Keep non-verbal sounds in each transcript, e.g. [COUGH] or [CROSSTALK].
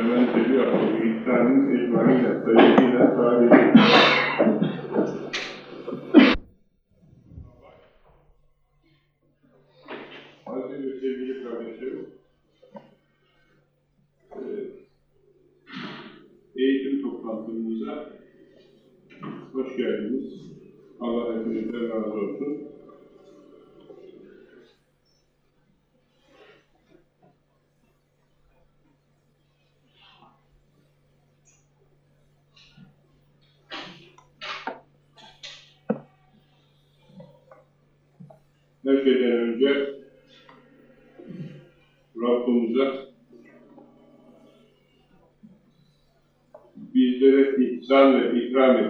Hemen geliyor. İhsanın ecmanıyla, sayısıyla sadece. E, eğitim toplantımıza hoş geldiniz. Allah hepinizden razı olsun. Her şeyden önce Rabbimize bizlere ihsan ve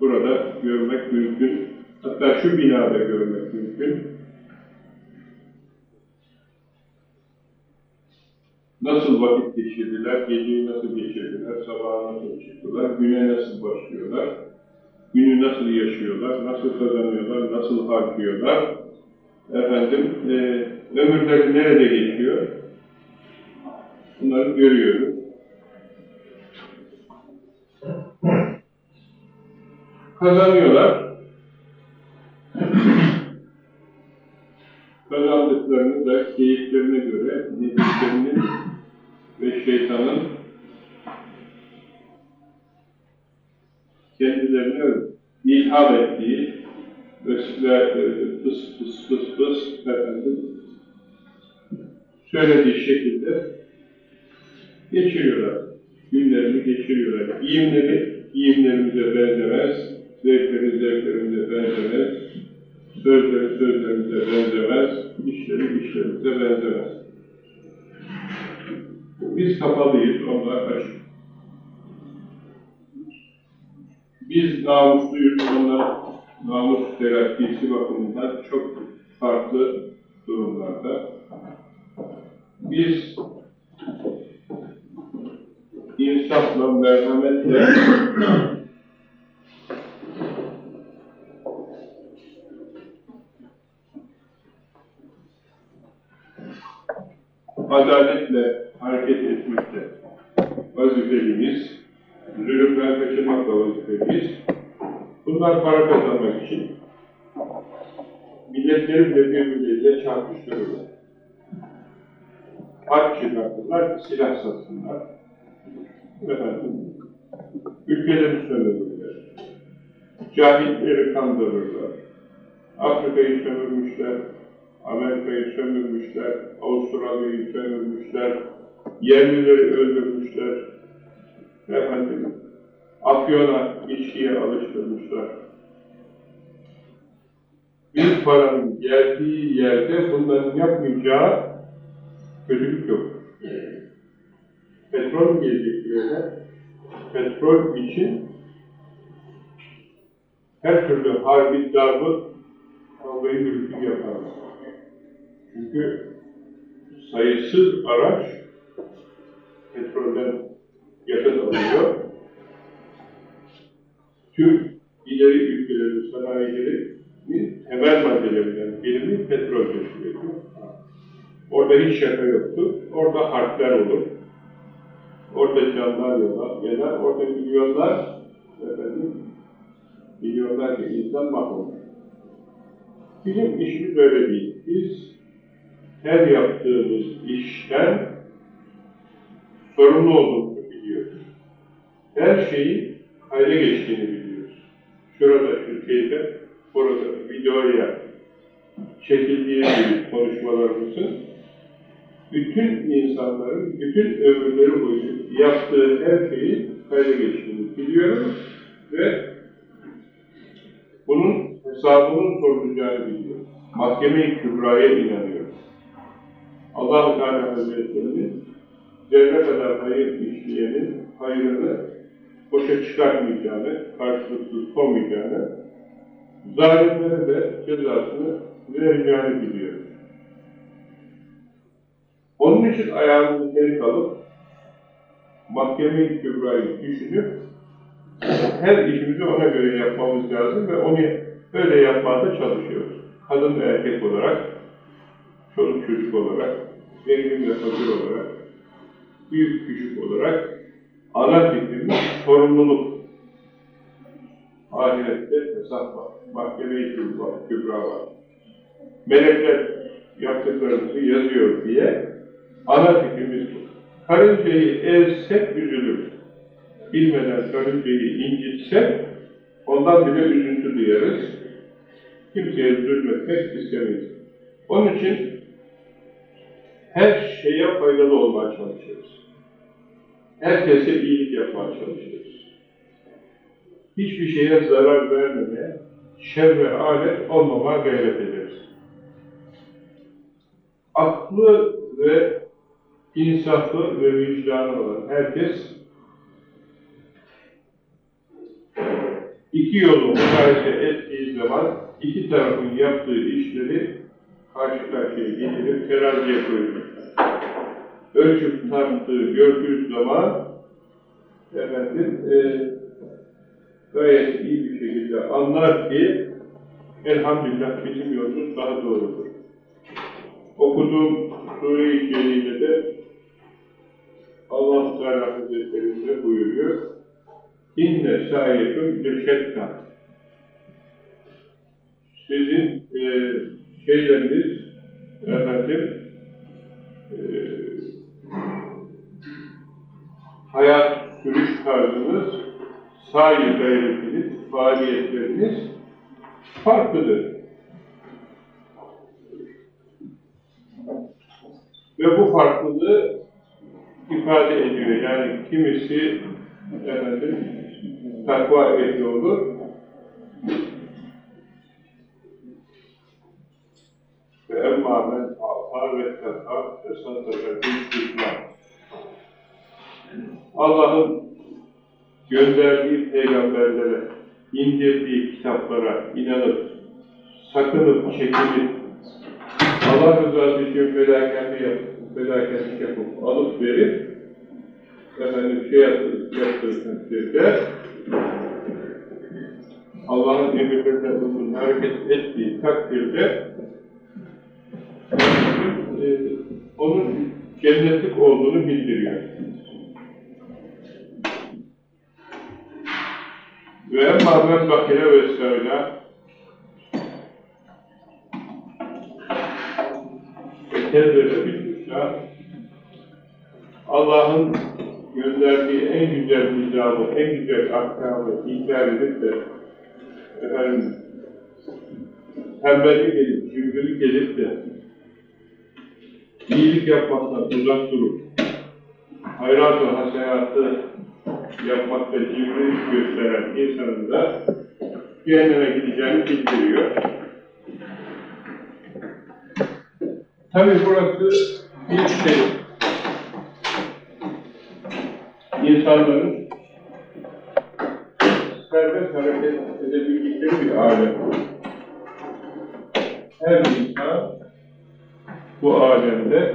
Burada görmek mümkün. Hatta şu binada görmek mümkün. Nasıl vakit geçirdiler, geceyi nasıl geçirdiler, sabaha nasıl çıktılar, güne nasıl başlıyorlar, günü nasıl yaşıyorlar, nasıl kazanıyorlar, nasıl harcıyorlar, efendim, e, ömürleri nerede geçiyor, bunları görüyoruz. Kazanıyorlar. [CLEARS THROAT] Kazandıklarını da keyiflerine göre nefislerinin ve şeytanın kendilerine ilham ettiği ve fıs fıs fıs fıs efendim söylediği şekilde geçiriyorlar. Günlerini geçiriyorlar. Giyimleri giyimlerimize benzemez, zevkleri zevklerimize benzemez, sözleri sözlerimize benzemez, işleri işlerimize benzemez. Biz kapalıyız, onlar açık. Biz namusluyuz, onlar namus terakkisi bakımından çok farklı durumlarda. Biz insafla, merhametle adaletle hareket etmekte vazifeliyiz. Zulümden kaçınmakla vazifeliyiz. Bunlar para kazanmak için milletleri bile birbirleriyle çarpıştırırlar. Harp çıkartırlar, silah satsınlar. Efendim, ülkeleri sömürürler. Cahitleri kandırırlar. Afrika'yı sömürmüşler, Amerika'yı sömürmüşler, Avustralya'yı sömürmüşler, yerlileri öldürmüşler, efendim, afyona, içkiye alıştırmışlar. Bir paranın geldiği yerde bunların yapmayacağı kötülük yok. Petrol gelecek bir petrol için her türlü harbi darbı kavgayı gürültü yaparlar. Çünkü sayısız araç petrolden yakıt alıyor. Tüm ileri ülkelerin sanayilerinin temel maddelerinden birini petrol teşkil ediyor. Orada hiç şaka yoktu. Orada harpler olur. Orada canlar yanar, yanar. orada milyonlar, efendim, milyonlarca insan mahvolur. Bizim işimiz öyle değil. Biz her yaptığımız işten sorumlu olduğumuzu biliyoruz. Her şeyi kayda geçtiğini biliyoruz. Şurada, şu şeyde, burada videoya çekildiği gibi konuşmalarımızın bütün insanların bütün ömürleri boyunca yaptığı her şeyi kayda geçtiğini biliyoruz ve bunun hesabının sorulacağını biliyoruz. Mahkeme-i Kübra'ya inanıyoruz. Allah-u Teala Hazretleri'nin zerre kadar hayır işleyenin hayrını boşa çıkartmayacağını, karşılıksız olmayacağını, zalimlere de cezasını vereceğini biliyoruz. Onun için ayağımızı geri kalıp mahkeme-i kübrayı düşünüp her işimizi ona göre yapmamız lazım ve onu öyle yapmaya çalışıyoruz. Kadın ve erkek olarak, çoluk çocuk olarak, zengin ve fakir olarak, büyük küçük olarak ana fikrimiz sorumluluk. Ahirette hesap var, mahkeme-i kübra, kübra var. Melekler yaptıklarımızı yazıyor diye ana fikrimiz bu. Karıncayı ezsek üzülür. Bilmeden karıncayı incitsek ondan bile üzüntü duyarız. Kimseye zulmetmek istemeyiz. Onun için her şeye faydalı olmaya çalışıyoruz. Herkese iyilik yapmaya çalışıyoruz. Hiçbir şeye zarar vermemeye, şer ve alet olmamaya gayret ederiz. Aklı ve insaflı ve vicdanı olan herkes iki yolu mukayese ettiği zaman iki tarafın yaptığı işleri karşı karşıya getirip teraziye koyulur. Ölçüp tarttığı gördüğü zaman efendim e, gayet iyi bir şekilde anlar ki elhamdülillah bizim yolumuz daha doğrudur. Okuduğum Sure-i Celile'de Allah Teala Hazretleri de buyuruyor. İnne sayetun leşekka. Sizin e, şeyleriniz efendim e, hayat sürüş tarzınız, sahi gayretiniz, faaliyetleriniz farklıdır. Ve bu farklılığı ifade ediyor. Yani kimisi efendim, takva ehli olur. Ve emma men ata ve tata ve sadaka bil Allah'ın gönderdiği peygamberlere, indirdiği kitaplara inanıp, sakınıp, çekinip, Allah rızası için fedakarlık yapıp, fedakarlık yapıp, alıp verip, efendim şey yaptığı takdirde, Allah'ın emirlerine uygun hareket ettiği takdirde, e, onun cennetlik olduğunu bildiriyor. Ve emma bakire ve sevda ve kezzebe bil Allah'ın gönderdiği en güzel nizamı, en güzel ahkamı inkar edip de efendim tembellik edip, cimrilik edip de iyilik yapmaktan uzak durup hayrat ve hasenatı yapmakta cimrilik gösteren insanın da cehenneme gideceğini bildiriyor. Tabi burası bir şey. İnsanların serbest hareket edebildikleri bir alem. Her insan bu alemde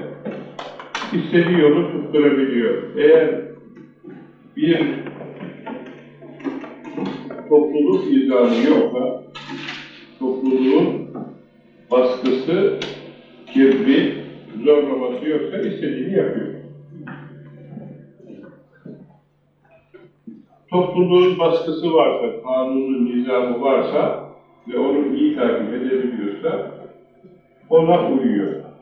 istediği yolu tutturabiliyor. Eğer bir topluluk nizamı yoksa, topluluğun baskısı, kirli, zorlaması yoksa istediğini yapıyor. Topluluğun baskısı varsa, kanunun nizamı varsa ve onu iyi takip edebiliyorsa ona uyuyor.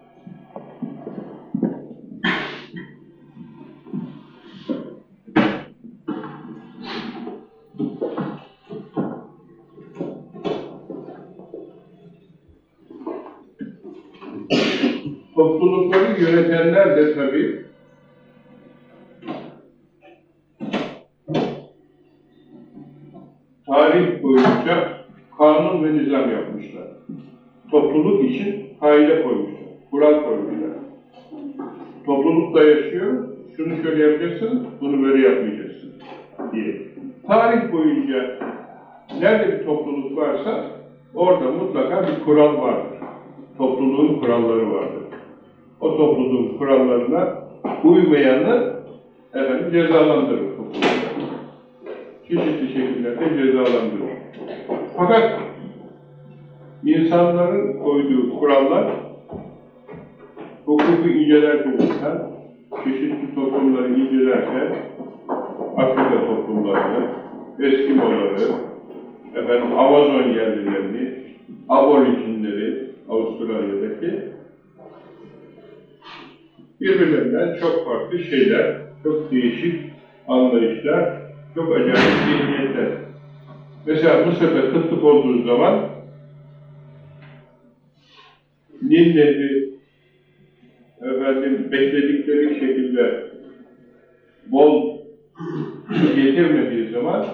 Yönetenler de tabii tarih boyunca kanun ve nizam yapmışlar. Topluluk için aile koymuşlar, kural koymuşlar. Toplulukta yaşıyor, şunu şöyle yapacaksın, bunu böyle yapmayacaksın diye. Tarih boyunca nerede bir topluluk varsa orada mutlaka bir kural vardır. Topluluğun kuralları vardır. O topluluğun kurallarına uymayanı efendim cezalandırır. Çeşitli şekillerde cezalandırır. Fakat insanların koyduğu kurallar hukuku incelerken insan, çeşitli toplumları incelerken Afrika toplumlarını, Eskimoları, efendim Amazon yerlilerini, aborijinleri, Avustralya'daki birbirlerinden çok farklı şeyler, çok değişik anlayışlar, çok acayip zihniyetler. Mesela Mısır'da kıtlık olduğu zaman Nil Nehri efendim bekledikleri şekilde bol getirmediği zaman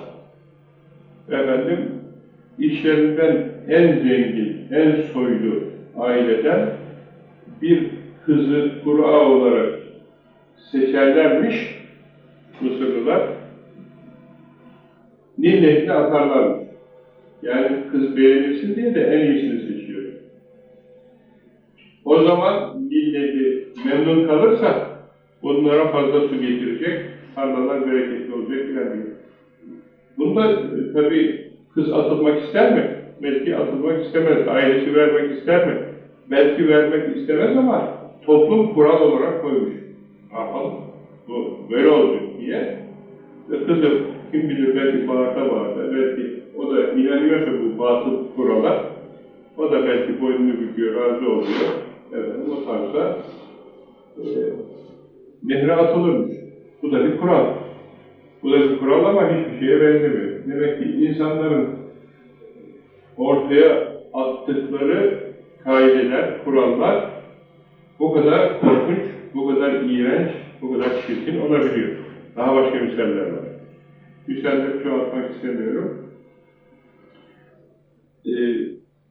efendim işlerinden en zengin, en soylu aileden bir kızı kura olarak seçerlermiş Mısırlılar. Nil Nehri'ne atarlarmış. Yani kız beğenilsin diye de en iyisini seçiyor. O zaman Nil Nehri memnun kalırsa bunlara fazla su getirecek, tarlalar bereketli olacak filan diyor. Bunda tabii kız atılmak ister mi? Belki atılmak istemez, ailesi vermek ister mi? Belki vermek istemez ama toplum kural olarak koymuş. Ne? Bu böyle olacak diye. Ve kızım kim bilir belki bağırta bağırta, belki o da inanıyorsa bu batıl kurala, o da belki boynunu büküyor, razı oluyor. Efendim, o tarzda e, nehre atılırmış. Bu da bir kural. Bu da bir kural ama hiçbir şeye benzemiyor. Demek ki insanların ortaya attıkları kaideler, kurallar bu kadar korkunç, bu kadar iğrenç, bu kadar çirkin olabiliyor. Daha başka misaller var. Misalleri çoğaltmak istemiyorum. Ee,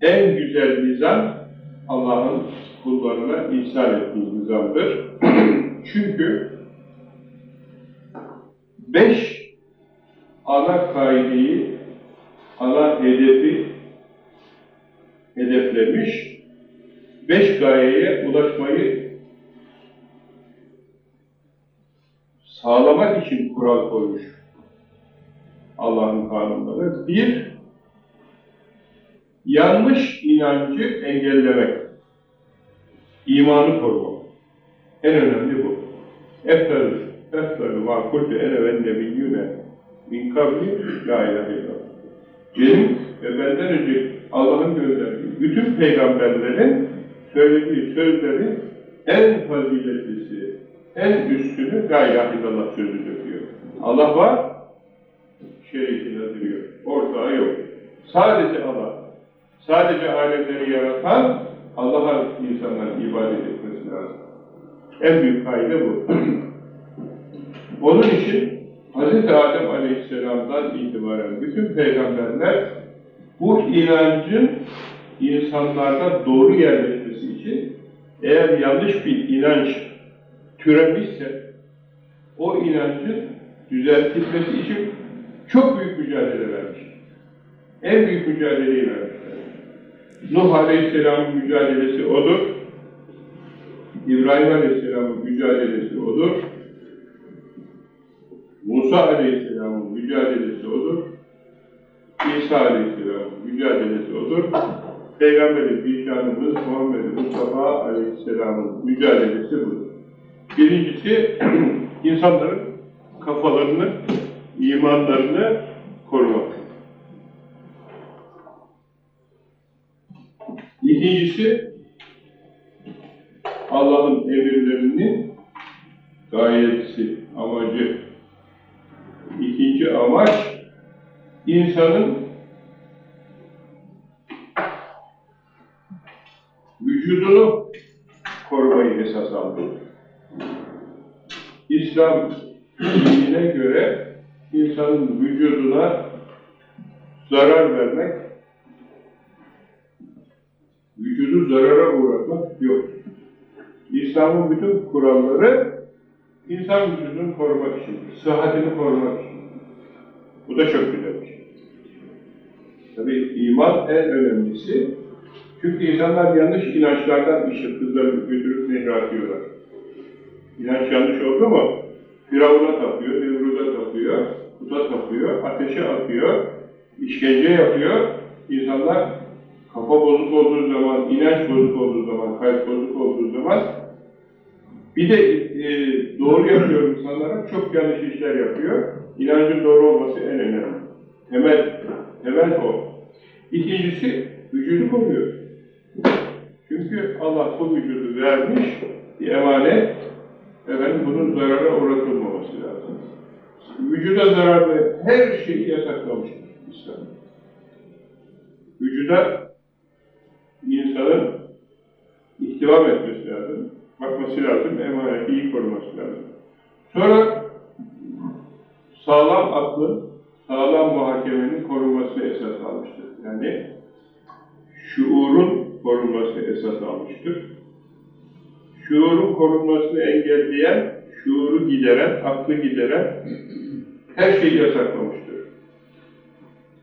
en güzel nizam Allah'ın kullarına ihsan ettiği nizamdır. [CLEARS THROAT] Çünkü beş ana kaideyi, ana hedefi hedeflemiş, beş gayeye ulaşmayı sağlamak için kural koymuş Allah'ın kanunları. Bir, yanlış inancı engellemek, imanı korumak. En önemli bu. Eftel, eftel ma kultu ene ve nebiyyüne min kabli la ilahe illallah. Benim ve benden önce Allah'ın gönderdiği bütün peygamberlerin söylediği sözlerin en faziletlisi, en üstünü illallah sözüdür diyor. Allah var, şerikini diyor. Ortağı yok. Sadece Allah. Sadece alemleri yaratan Allah'a insanların ibadet etmesi lazım. En büyük kaide bu. [CLEARS THROAT] Onun için Hz. Adem Aleyhisselam'dan itibaren bütün peygamberler bu inancın insanlarda doğru yerleşmesi için eğer yanlış bir inanç türemişse o inancın düzeltilmesi için çok büyük mücadele vermiş. En büyük mücadeleyi vermişler. Nuh Aleyhisselam'ın mücadelesi odur. İbrahim Aleyhisselam'ın mücadelesi odur. Musa Aleyhisselam'ın mücadelesi odur. İsa Aleyhisselam'ın mücadelesi odur. Peygamberi Zişanımız Muhammed Mustafa Aleyhisselam'ın mücadelesi budur. Birincisi [CLEARS THROAT] insanların kafalarını, imanlarını korumak. İkincisi Allah'ın emirlerinin gayesi, amacı. İkinci amaç insanın vücudunu korumayı esas aldı. İslam dinine göre insanın vücuduna zarar vermek, vücudu zarara uğratmak yok. İslam'ın bütün kuralları insan vücudunu korumak için, sıhhatini korumak için. Bu da çok güzel bir şey. Tabii iman en önemlisi. Çünkü insanlar yanlış inançlardan işte kızları götürüp nehre atıyorlar. İnanç yanlış oldu mu? Firavun'a tapıyor, Nemrut'a tapıyor, puta tapıyor, ateşe atıyor, işkence yapıyor. İnsanlar kafa bozuk olduğu zaman, inanç bozuk olduğu zaman, kalp bozuk olduğu zaman bir de e, doğru yapıyor insanlara, çok yanlış işler yapıyor. İnancın doğru olması en önemli. Temel, temel o. İkincisi, vücudu koruyor. Çünkü Allah bu vücudu vermiş, bir emanet, efendim bunun zarara uğratılmaması lazım. Vücuda zararlı her şeyi yasaklamıştır İslam. Vücuda insanın ihtivam etmesi lazım, bakması lazım, emaneti iyi koruması lazım. Sonra sağlam aklın, sağlam muhakemenin korunması esas almıştır. Yani şuurun korunması esas almıştır. Şuurun korunmasını engelleyen, şuuru gideren, aklı gideren her şeyi yasaklamıştır.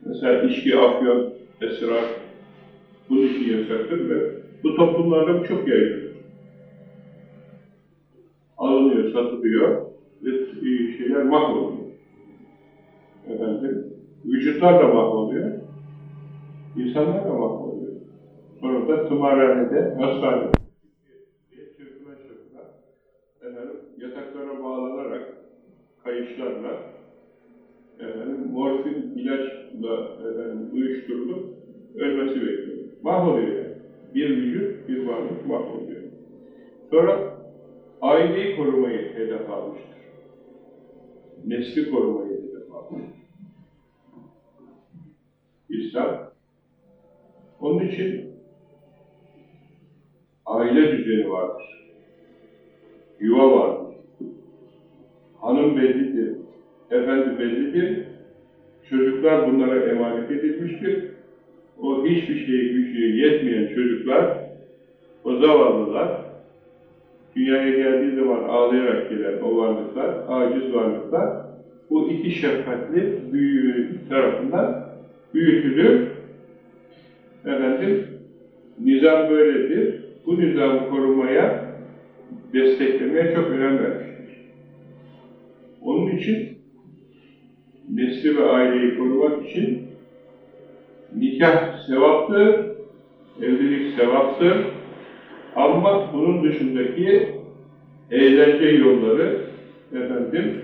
Mesela içki, afyon, esrar, bunun için yasaktır ve bu toplumlarda bu çok yaygın. Alınıyor, satılıyor ve şeyler mahvoluyor. Efendim, vücutlar da mahvoluyor, insanlar da mahvoluyor. Sonra da tımarhanede, hastanede, çırpına çırpına, efendim, yataklara bağlanarak, kayışlarla, efendim, morfin ilaçla efendim, uyuşturulup ölmesi bekliyor. Mahvoluyor yani. Bir vücut, bir varlık mahvoluyor. Sonra aileyi korumayı hedef almıştır. Nesli korumayı hedef almıştır. İslam. Onun için aile düzeni vardır. Yuva vardır. Hanım bellidir. Efendi bellidir. Çocuklar bunlara emanet edilmiştir. O hiçbir şeye gücü yetmeyen çocuklar, o zavallılar, dünyaya geldiği zaman ağlayarak gelen o varlıklar, aciz varlıklar, bu iki şefkatli büyüğü tarafından büyütülür. Efendim, nizam böyledir. Bu nizamı korumaya, desteklemeye çok önem vermiştir. Onun için nesli ve aileyi korumak için nikah sevaptır, evlilik sevaptır. Ama bunun dışındaki eğlence yolları efendim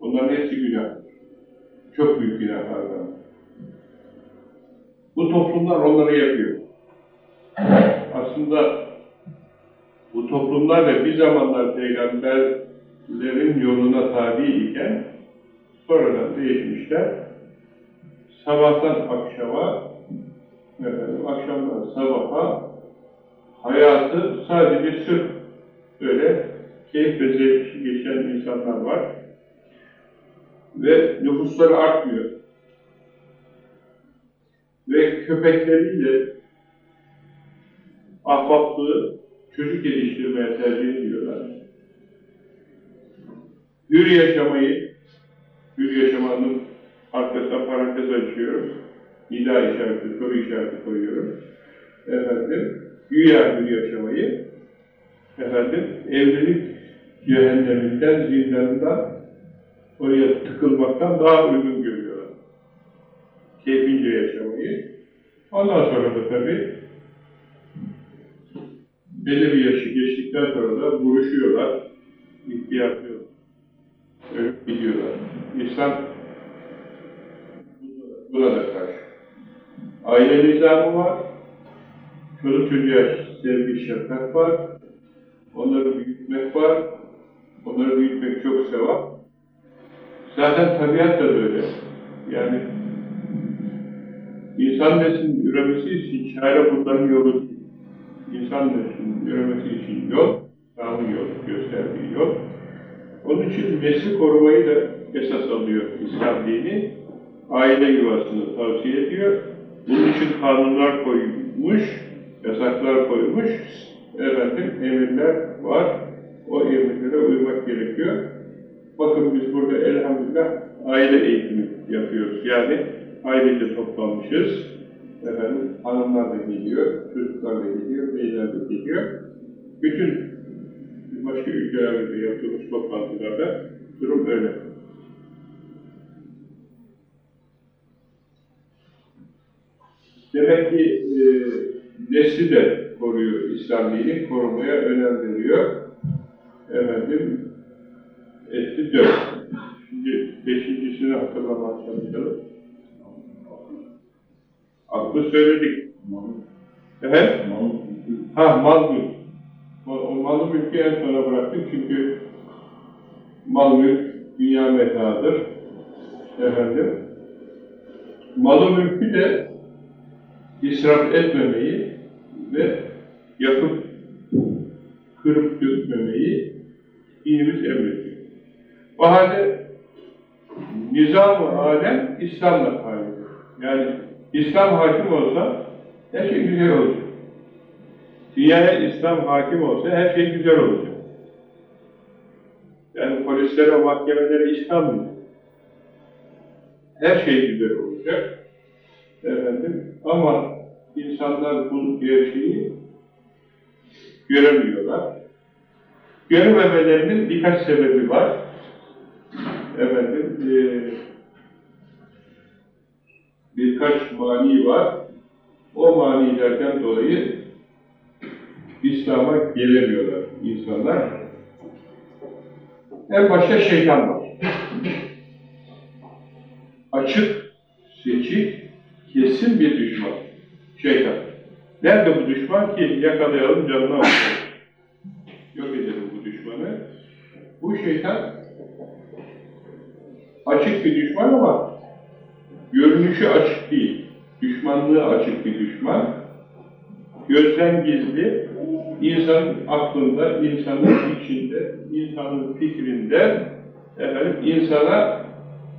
onların hepsi günah. Çok büyük günahlardan. Bu toplumlar onları yapıyor. Aslında bu toplumlar da bir zamanlar peygamberlerin yoluna tabi iken sonradan değişmişler. Sabahtan akşama efendim, akşamdan sabaha hayatı sadece sırf böyle keyif ve geçen insanlar var. Ve nüfusları artmıyor. Ve köpekleriyle ahbaplığı çocuk geliştirmeye tercih ediyorlar. Hür yaşamayı, hür yaşamanın arkasına parantez açıyorum. Nida işareti, soru işareti koyuyorum. Efendim, güya bir yaşamayı, efendim, evlilik cehenneminden, zindanından, oraya tıkılmaktan daha uygun görüyorlar. Keyfince yaşamayı. Ondan sonra da tabii belli bir yaşı geçtikten sonra da vuruşuyorlar, ihtiyatlıyorlar. Ölüp gidiyorlar. İslam buna da karşı. Aile nizamı var, çocuk çocuğa sevgi, şefkat var, onları büyütmek var, onları büyütmek çok sevap. Zaten tabiat da böyle. Yani insan neslinin üremesi için çare bunların yolu değil. İnsan neslinin üremesi için yol, İslam'ın yolu, gösterdiği yol. Onun için nesli korumayı da esas alıyor İslam dini. Aile yuvasını tavsiye ediyor. Bunun için kanunlar koymuş, yasaklar koymuş, efendim emirler var. O emirlere uymak gerekiyor. Bakın biz burada elhamdülillah aile eğitimi yapıyoruz. Yani ailece toplanmışız. Efendim hanımlar da geliyor, çocuklar da geliyor, beyler de geliyor. Bütün başka ülkelerde de yaptığımız toplantılarda durum öyle. Demek ki e, nesli de koruyor İslam dini, korumaya önem veriyor. Efendim, etti dört. Şimdi beşincisini hatırlamaya çalışalım. Aklı söyledik. Evet? Ha, o malı mülkü en sona bıraktık çünkü mal mülk dünya metadır. Efendim, malı mülkü de israf etmemeyi ve yakıp kırıp dökmemeyi dinimiz emrediyor. O halde nizam-ı alem İslam'la halimdir. Yani İslam hakim olsa her şey güzel olacak. Dünyaya İslam hakim olsa her şey güzel olacak. Yani polislere, mahkemelere İslam mı? Her şey güzel olacak. Efendim, ama insanlar bu gerçeği göremiyorlar. Görememelerinin birkaç sebebi var. Efendim, e, birkaç mani var. O manilerden dolayı İslam'a gelemiyorlar insanlar. En başta şeytan var. Açık, seçik, kesin bir düşman. Şeytan. Nerede bu düşman ki yakalayalım canına alalım. Yok edelim bu düşmanı. Bu şeytan açık bir düşman ama görünüşü açık değil. Düşmanlığı açık bir düşman. Gözden gizli, insanın aklında, insanın içinde, insanın fikrinde efendim, insana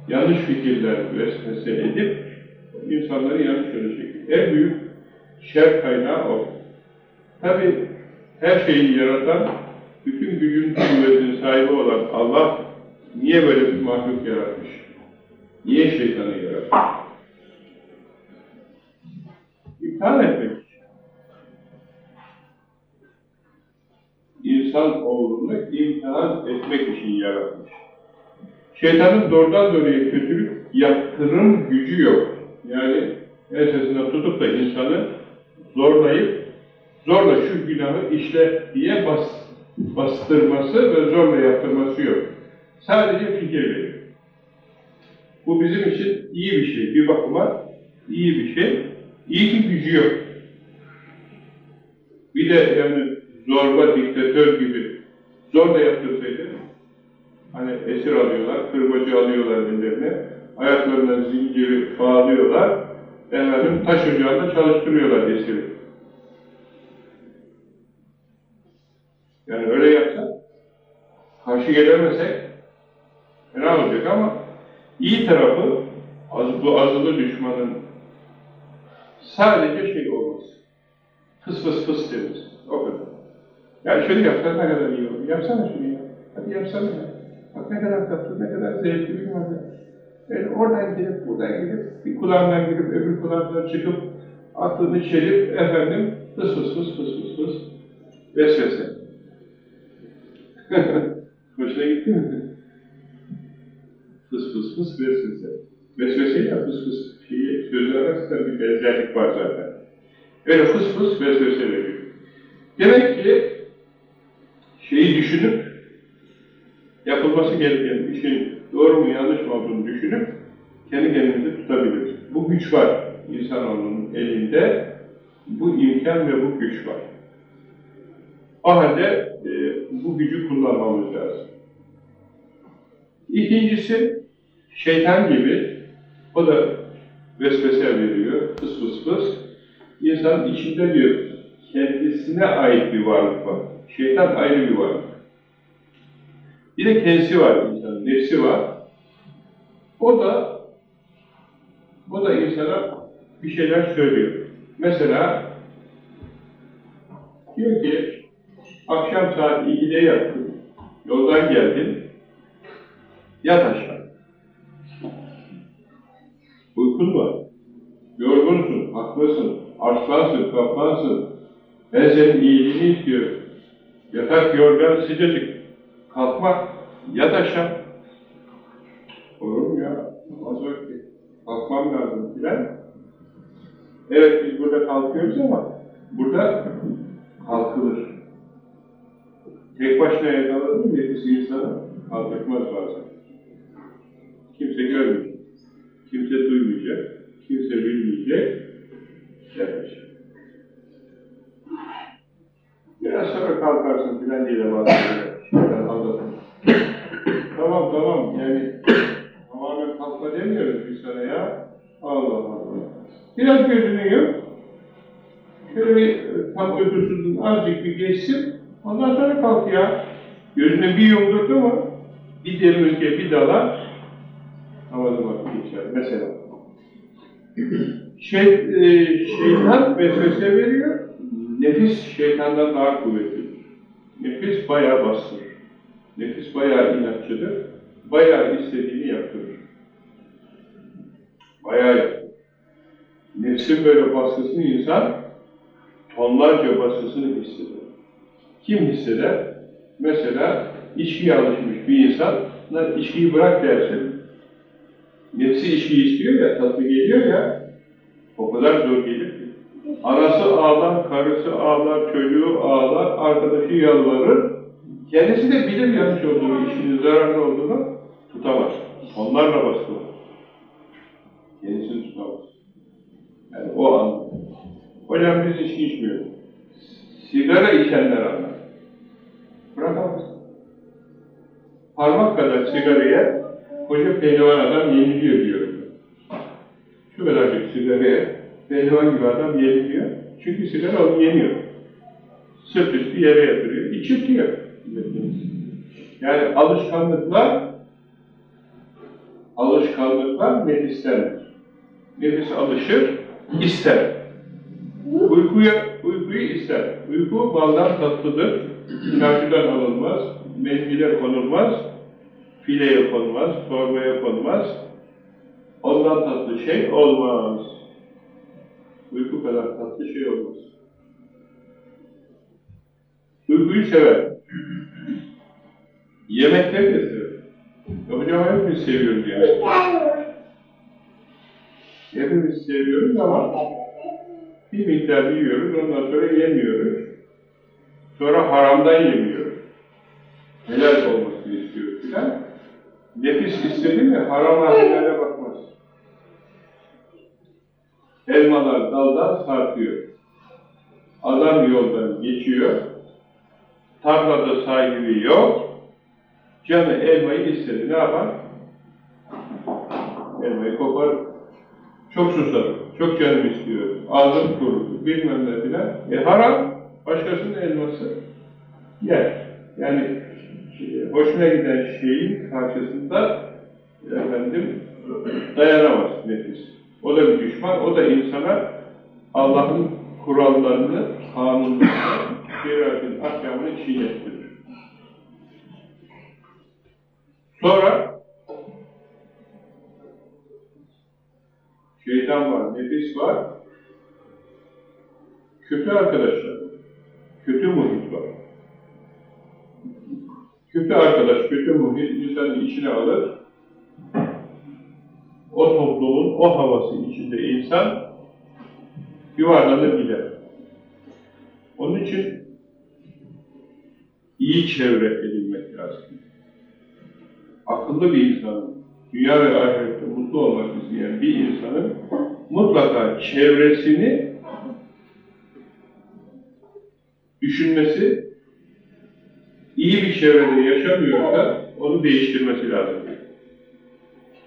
yanlış fikirler vesvese edip insanları yanlış yöne. En büyük şer kaynağı o. Tabi her şeyi yaratan, bütün gücün kuvvetinin sahibi olan Allah niye böyle bir mahluk yaratmış? Niye şeytanı yaratmış? İmtihan etmek İnsan oğlunu imtihan etmek için yaratmış. Şeytanın doğrudan doğruya kötülük yaptırım gücü yok. Yani ensesinden tutup da insanı zorlayıp zorla şu günahı işle diye bas, bastırması ve zorla yaptırması yok. Sadece fikir veriyor. Bu bizim için iyi bir şey. Bir bakıma iyi bir şey. İyi ki gücü yok. Bir de yani zorba diktatör gibi zorla yaptırsaydı hani esir alıyorlar, kırbacı alıyorlar ellerine, ayaklarına zinciri bağlıyorlar, efendim taş ocağında çalıştırıyorlar esiri. Yani öyle yapsak, karşı gelemesek fena olacak ama iyi tarafı az, bu azılı düşmanın sadece şey olmaz. Fıs fıs fıs deriz. Yani şöyle yapsan ne kadar iyi olur. Yapsana şunu ya. Hadi yapsana ya. Bak ne kadar tatlı, ne kadar zevkli bir manzara. Yani oradan gelip, buradan gelip, bir kulağından girip, öbür kulağından çıkıp, aklını çelip, efendim, Fıs fıs fıs fıs fıs fıs. Vesvese. [LAUGHS] Hoşuna gitti mi? Fıs fıs fıs vesvese. Vesveseyle fıs fıs şeyi, sözler arasında bir benzerlik var zaten. Öyle fıs fıs vesvese veriyor. Demek ki şeyi düşünüp yapılması gereken işin doğru mu yanlış mı olduğunu düşünüp kendi kendimizi tutabiliriz. Bu güç var insanoğlunun elinde. Bu imkan ve bu güç var. O halde e, bu gücü kullanmamız lazım. İkincisi, şeytan gibi, o da vesvese veriyor, fıs fıs fıs. İnsanın içinde bir kendisine ait bir varlık var. Şeytan ayrı bir varlık. Bir de kendisi var insanın, nefsi var. O da o da insana bir şeyler söylüyor. Mesela diyor ki akşam saat 2'de yattın, yoldan geldin, yat aşağı. Uykun var. Yorgunsun, haklısın, arslansın, kaplansın. Ben senin iyiliğini istiyorum. Yatak yorgan sıcacık. Kalkmak, yat. Olur mu ya? Az vakti. Kalkmam lazım filan. Evet biz burada kalkıyoruz ama burada kalkılır. Tek başına yakaladın mı nefis insanı kaldırmaz bazen. Kimse görmeyecek, kimse duymayacak, kimse bilmeyecek. Yapacak. Biraz sonra kalkarsın filan diye bazen şeyler tamam tamam yani tamamen kalkma demiyoruz biz sana ya. Allah Allah. Biraz gözünü yum. Şöyle bir tam uykusuzluğun azıcık bir geçsin. Ondan sonra kalk ya. Gözünü bir yumdurdu mu bir ülke bir dalar namazı vakti geçer. Mesela. Şey, e, şeytan vesvese veriyor. Nefis şeytandan daha kuvvetlidir. Nefis bayağı bastırır. Nefis bayağı inatçıdır. Bayağı istediğini yaptırır. Bayağı yaptırır. Nefsin böyle baskısını insan tonlarca baskısını hisseder. Kim hisseder? Mesela içkiye alışmış bir insan, içkiyi bırak dersin. Nefsi içki istiyor ya, tatlı geliyor ya, o kadar zor. Anası ağlar, karısı ağlar, çocuğu ağlar, arkadaşı yalvarır. Kendisi de bilir yanlış olduğunu, işinin zararlı olduğunu tutamaz. Onlarla baskı var. Kendisini tutamaz. Yani o an. Hocam biz içki içmiyoruz. Sigara içenler anlar. Bırakamaz. Parmak kadar sigaraya koca pehlivan adam yeniliyor diyorum. Şu kadarcık sigaraya pehlivan gibi adam yeniliyor. Çünkü sigara onu yeniyor. Sırt üstü yere yatırıyor, içirtiyor. Yani alışkanlıklar alışkanlıklar nefistendir. Nefis alışır, ister. Uykuya, uykuyu ister. Uyku baldan tatlıdır. Çarşıdan alınmaz, mendile konulmaz, fileye konmaz, torbaya konmaz. Ondan tatlı şey olmaz. Tatlı şey olmaz. Uykuyu sever. Yemekleri de sever. Ya hocam hepimiz seviyoruz yani. Hepimiz seviyoruz ama bir miktar yiyoruz, ondan sonra yemiyoruz. Sonra haramdan yemiyoruz. Helal olmasını istiyoruz filan. Nefis istedi mi harama helale bakmaz. Elmalar daldan sarkıyor. Adam yoldan geçiyor. Tarlada sahibi yok. Canı elmayı istedi. Ne yapar? Elmayı kopar. Çok susadım. Çok canım istiyor. Ağzım kurudu. Bilmem ne filan. E haram. Başkasının elması yer. Yani e, hoşuna giden şeyin karşısında efendim dayanamaz nefis. O da bir düşman. O da insana Allah'ın kurallarını, kanunlarını, [LAUGHS] şeriatın ahkamını çiğnettirir. Sonra şeytan var, nefis var, Kötü arkadaşlar, kötü muhit var. Kötü arkadaş, kötü muhit insanın içine alır. O toplumun, o havası içinde insan yuvarlanır gider. Onun için iyi çevre edinmek lazım. Akıllı bir insanın, dünya ve ahirette mutlu olmak isteyen bir insanın mutlaka çevresini düşünmesi, iyi bir çevrede yaşamıyorsa onu değiştirmesi lazım.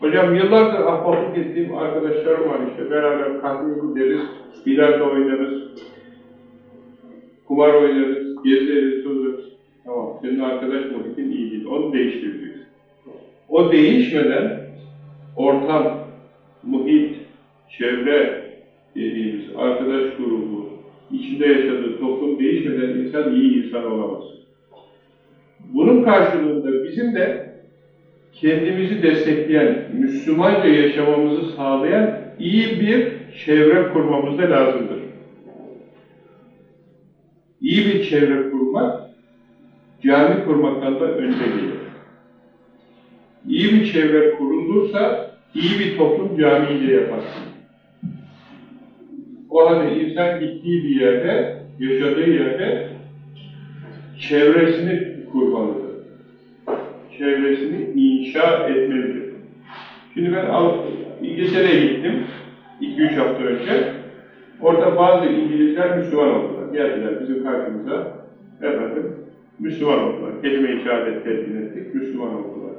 Hocam yıllardır ahbaplık ettiğim arkadaşlarım var işte, beraber kahve gideriz, bilardo oynarız, kumar oynarız, gezeriz, tozarız. Tamam, senin arkadaş muhitin iyi değil, onu değiştireceksin. O değişmeden ortam, muhit, çevre dediğimiz arkadaş grubu, içinde yaşadığı toplum değişmeden insan iyi insan olamaz. Bunun karşılığında bizim de kendimizi destekleyen, Müslümanca yaşamamızı sağlayan iyi bir çevre kurmamız da lazımdır. İyi bir çevre kurmak, cami kurmaktan da önce gelir. İyi bir çevre kurulursa, iyi bir toplum camiyi de yapar. O halde insan gittiği bir yerde, yaşadığı yerde çevresini kurmalıdır. Çevresini inşa etmelidir. Şimdi ben İngiltere'ye gittim, 2-3 hafta önce. Orada bazı İngilizler Müslüman oldular. Geldiler bizim karşımıza. Efendim, Müslüman oldular. Kelime-i şehadet telkin ettik, Müslüman oldular.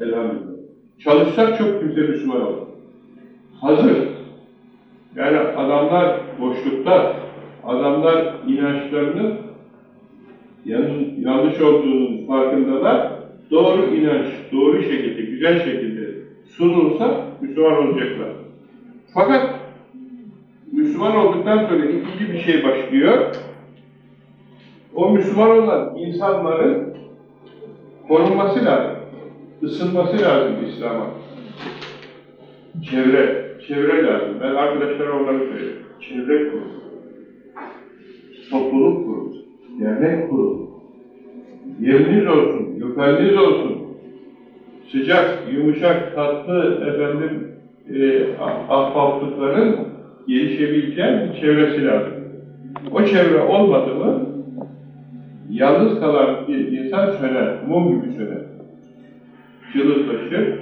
Elhamdülillah. Çalışsak çok kimse Müslüman olur. Hazır. Yani adamlar boşlukta, adamlar inançlarının yanlış olduğunun farkındalar. Doğru inanç, doğru şekilde, güzel şekilde sunulsa Müslüman olacaklar. Fakat Müslüman olduktan sonra ikinci bir şey başlıyor. O Müslüman olan insanların korunması lazım, ısınması lazım İslam'a. Çevre, çevre lazım. Ben arkadaşlara onları söylüyorum. Çevre kurun. Topluluk. Dernek kurun. Yeriniz olsun, gökaliniz olsun. Sıcak, yumuşak, tatlı efendim e, ahbaplıkların gelişebileceği bir çevresi lazım. O çevre olmadı mı yalnız kalan bir insan söner, mum gibi söner. Cılızlaşır.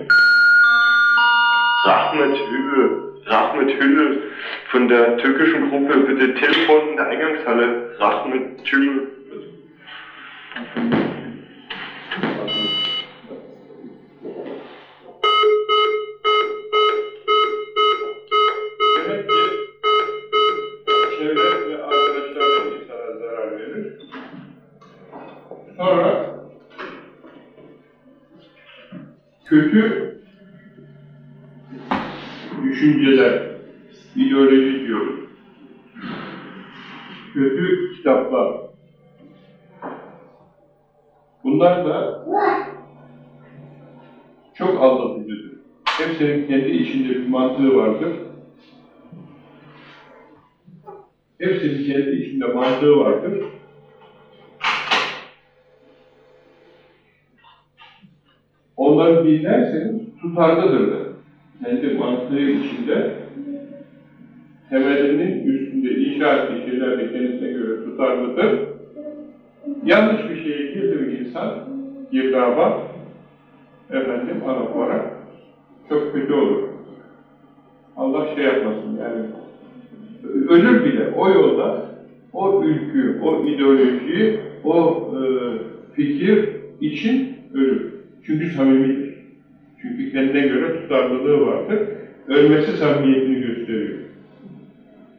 Rahmet Hülle, Rahmet Hülle von der türkischen Gruppe bitte Telefon in der Eingangshalle. Hülle. Demek ki çevre ve arkadaşlar da insana zarar verir. Sonra kötü Bunlar da çok aldatıcıdır. Hepsinin kendi içinde bir mantığı vardır. Hepsinin kendi içinde mantığı vardır. Onları dinlerseniz tutarlıdırlar. Kendi mantığı içinde temelinin üstünde inşa ettiği şeyler de kendisine göre tutarlıdır. Yanlış bir şeye girdi bir insan, girdaba, efendim, anafora, çok kötü olur. Allah şey yapmasın yani, ölür bile o yolda, o ülkü, o ideoloji, o e, fikir için ölür. Çünkü samimidir. Çünkü kendine göre tutarlılığı vardır. Ölmesi samimiyetini gösteriyor.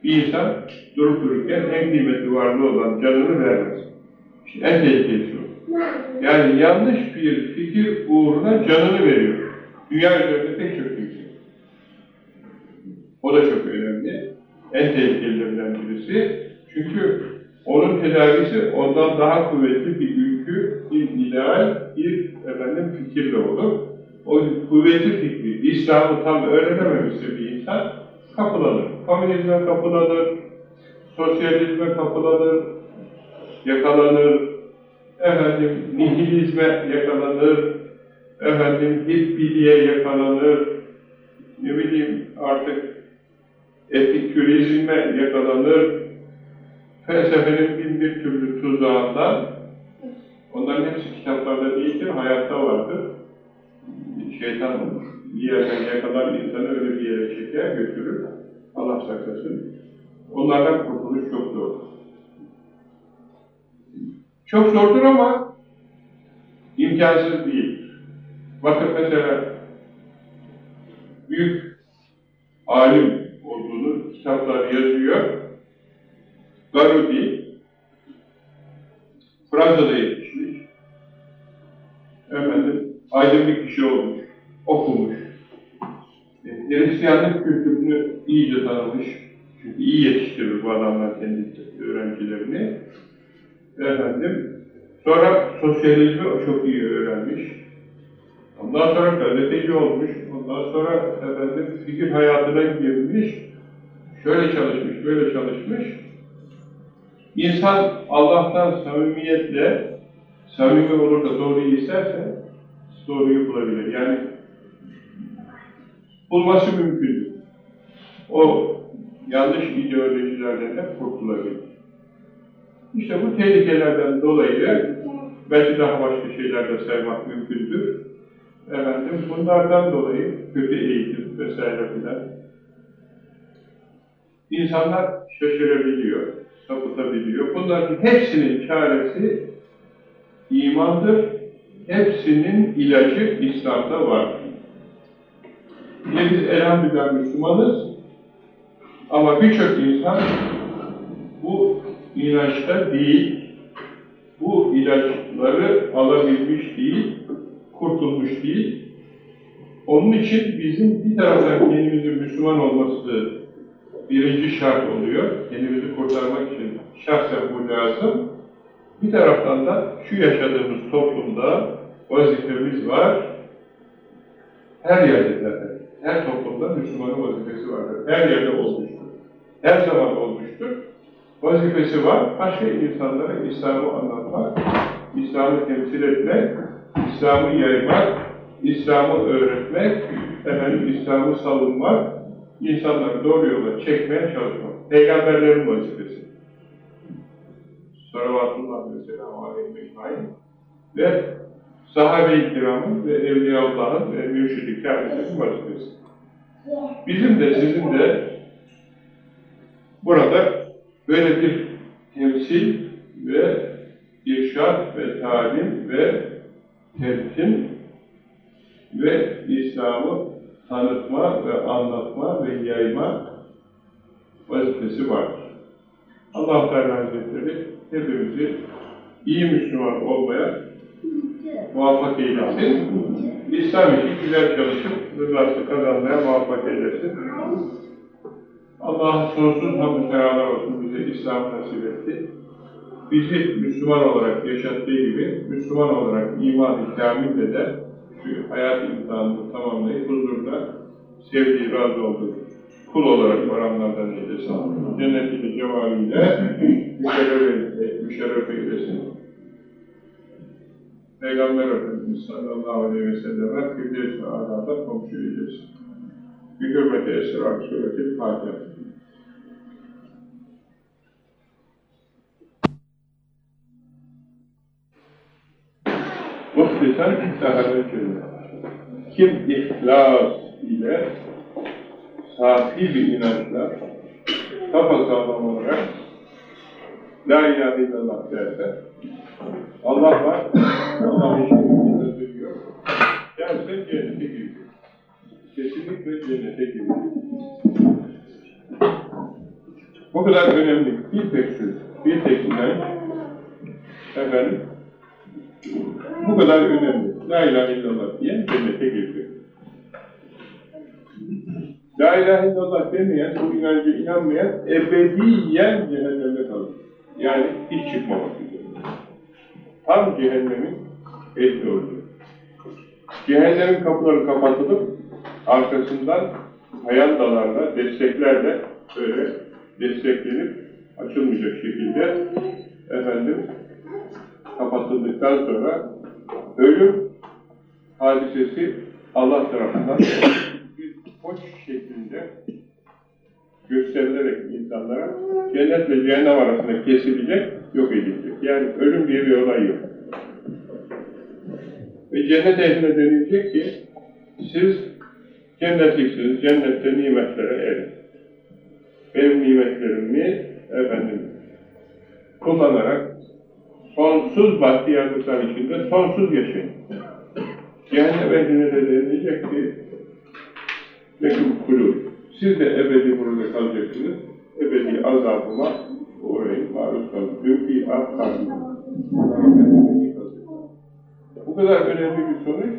Bir insan durup dururken en kıymetli varlığı olan canını vermez. En tehlikelisi o. Yani yanlış bir fikir uğruna canını veriyor. Dünya üzerinde pek çok kimse. O da çok önemli. En tehlikelilerinden birisi. Çünkü onun tedavisi ondan daha kuvvetli bir ülkü, bir ideal, bir efendim fikirle olur. O kuvvetli fikri, İslam'ı tam öğrenememişse bir insan kapılanır. Komünizme kapılanır, sosyalizme kapılanır, yakalanır, efendim nihilizme yakalanır, efendim hippiliğe yakalanır, ne bileyim artık epikürizme yakalanır, felsefenin bin bir türlü tuzağından, onların hepsi kitaplarda değildir, hayatta vardır. Şeytan olur, bir yerden yakalar insanı öyle bir yere çeker, götürür. Allah saklasın. Onlardan kurtuluş çok. Çok zordur ama imkansız değil. Bakın mesela büyük alim olduğunu kitaplar yazıyor. Garudi Fransa'da yetişmiş. Efendim, aydınlık kişi olmuş, okumuş. E, Hristiyanlık kültürünü iyice tanımış. Çünkü iyi yetiştirir bu adamlar kendi öğrencilerini. Efendim, sonra sosyalizmi çok iyi öğrenmiş. Ondan sonra gazeteci olmuş. Ondan sonra efendim fikir hayatına girmiş. Şöyle çalışmış, böyle çalışmış. İnsan Allah'tan samimiyetle, samimi olur da doğruyu isterse doğruyu bulabilir. Yani bulması mümkün. O yanlış ideolojilerden de kurtulabilir. İşte bu tehlikelerden dolayı belki daha başka şeyler de saymak mümkündür. Efendim, bunlardan dolayı kötü eğitim vesaire filan insanlar şaşırabiliyor, sapıtabiliyor. Bunların hepsinin çaresi imandır. Hepsinin ilacı İslam'da var. Yine biz elhamdülillah Müslümanız ama birçok insan bu inançta değil, bu ilaçları alabilmiş değil, kurtulmuş değil. Onun için bizim bir taraftan kendimizin Müslüman olması birinci şart oluyor. Kendimizi kurtarmak için şahsen bu lazım. Bir taraftan da şu yaşadığımız toplumda vazifemiz var. Her yerde zaten. Her toplumda Müslümanın vazifesi vardır. Her yerde olmuştur. Her zaman olmuştur. Vazifesi var. Başka insanlara İslam'ı anlatmak, İslam'ı temsil etmek, İslam'ı yaymak, İslam'ı öğretmek, efendim İslam'ı savunmak, insanları doğru yola çekmeye çalışmak. Peygamberlerin vazifesi. Salavatullah mesela aleyhi ecmaîn ve sahabe-i kiramın ve Evliyaullah'ın ve mürşid-i vazifesi. Bizim de sizin de burada böyle bir temsil ve irşad ve talim ve telkin ve İslam'ı tanıtma ve anlatma ve yayma vazifesi vardır. Allah Teala Hazretleri hepimizi iyi Müslüman olmaya muvaffak eylesin. İslam için güzel çalışıp rızası kazanmaya muvaffak eylesin. Allah sonsuz hamdü seyalar olsun bize İslam nasip etti. Bizi Müslüman olarak yaşattığı gibi, Müslüman olarak iman-ı kamille de şu hayat imtihanını tamamlayıp huzurda sevdiği, razı olduğu kul olarak varanlardan eylesin. Cennetini cemaliyle müşerref, eylesin. Peygamber Efendimiz sallallahu aleyhi ve selleme Firdevs-i Alâ'da komşu eylesin. Bir hürmeti esrar sureti Fatiha. Muhlisen ihtihar Kim ihlas ile safi bir inançla sapasağlam olarak La ilahe illallah derse Allah var, Allah'ın işini duyuyor. Derse cennete giriyor. Kesinlikle cennete giriyor. Bu kadar önemli bir tek söz, bir tek inanç, efendim, bu kadar önemli. La ilahe illallah diyen cennete giriyor. La ilahe illallah demeyen, bu inancı inanmayan ebediyen cehennemde kalır. Yani hiç çıkmamak üzere. Tam cehennemin ehli olacak. Cehennemin kapıları kapatılıp arkasından hayandalarla, desteklerle böyle desteklenip açılmayacak şekilde efendim kapatıldıktan sonra ölüm hadisesi Allah tarafından bir koç şeklinde gösterilerek insanlara cennetle cehennem arasında kesilecek, yok edilecek. Yani ölüm diye bir olay yok. Ve cennet ehline denilecek ki siz cennetliksiniz, cennette nimetlere erin. Benim nimetlerimi efendim kullanarak sonsuz bahtiyarlıklar içinde sonsuz yaşayın. Cehennem ehline de denilecek ki lekum kulûb. Siz de ebedi burada kalacaksınız. Ebedi azabıma uğrayın, maruz kalın. Dünkü kalın. Bu kadar önemli bir sonuç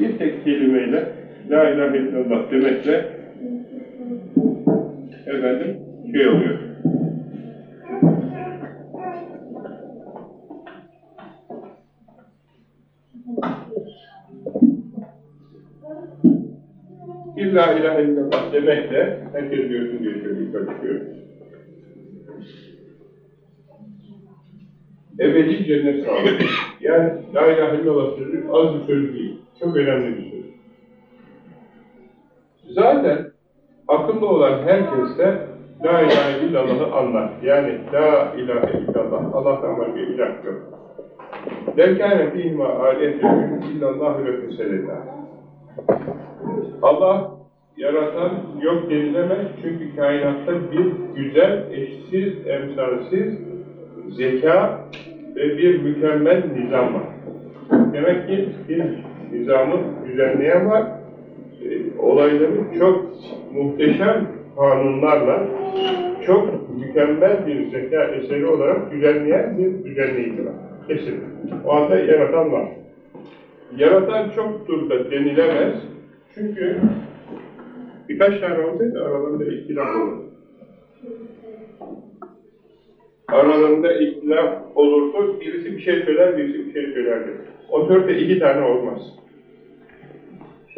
bir tek kelimeyle La ilahe illallah demekle efendim şey oluyor. İlla ilahe illallah demekle herkes görsün diye şöyle karışıyor. Ebedi cennet sağlıyor. Yani la ilahe illallah sözü az bir söz değil. Çok önemli bir söz. Zaten akıllı olan herkes de la ilahe illallah'ı anlar. Yani la ilahe illallah. Allah'tan başka ilah yok. Lekâne fîhîmâ âliyetün illallâhu lefeseleta. Allah yaratan yok denilemez çünkü kainatta bir güzel, eşsiz, emsalsiz zeka ve bir mükemmel nizam var. Demek ki bir nizamı düzenleyen var, olayları çok muhteşem kanunlarla, çok mükemmel bir zeka eseri olarak düzenleyen bir düzenleyici var. Kesin. O anda yaratan var. Yaratan çoktur da denilemez. Çünkü birkaç tane olsaydı aralarında ihtilaf olur. Aralarında ihtilaf olurdu. Birisi bir şey söyler, birisi bir şey söylerdi. O dörtte iki tane olmaz.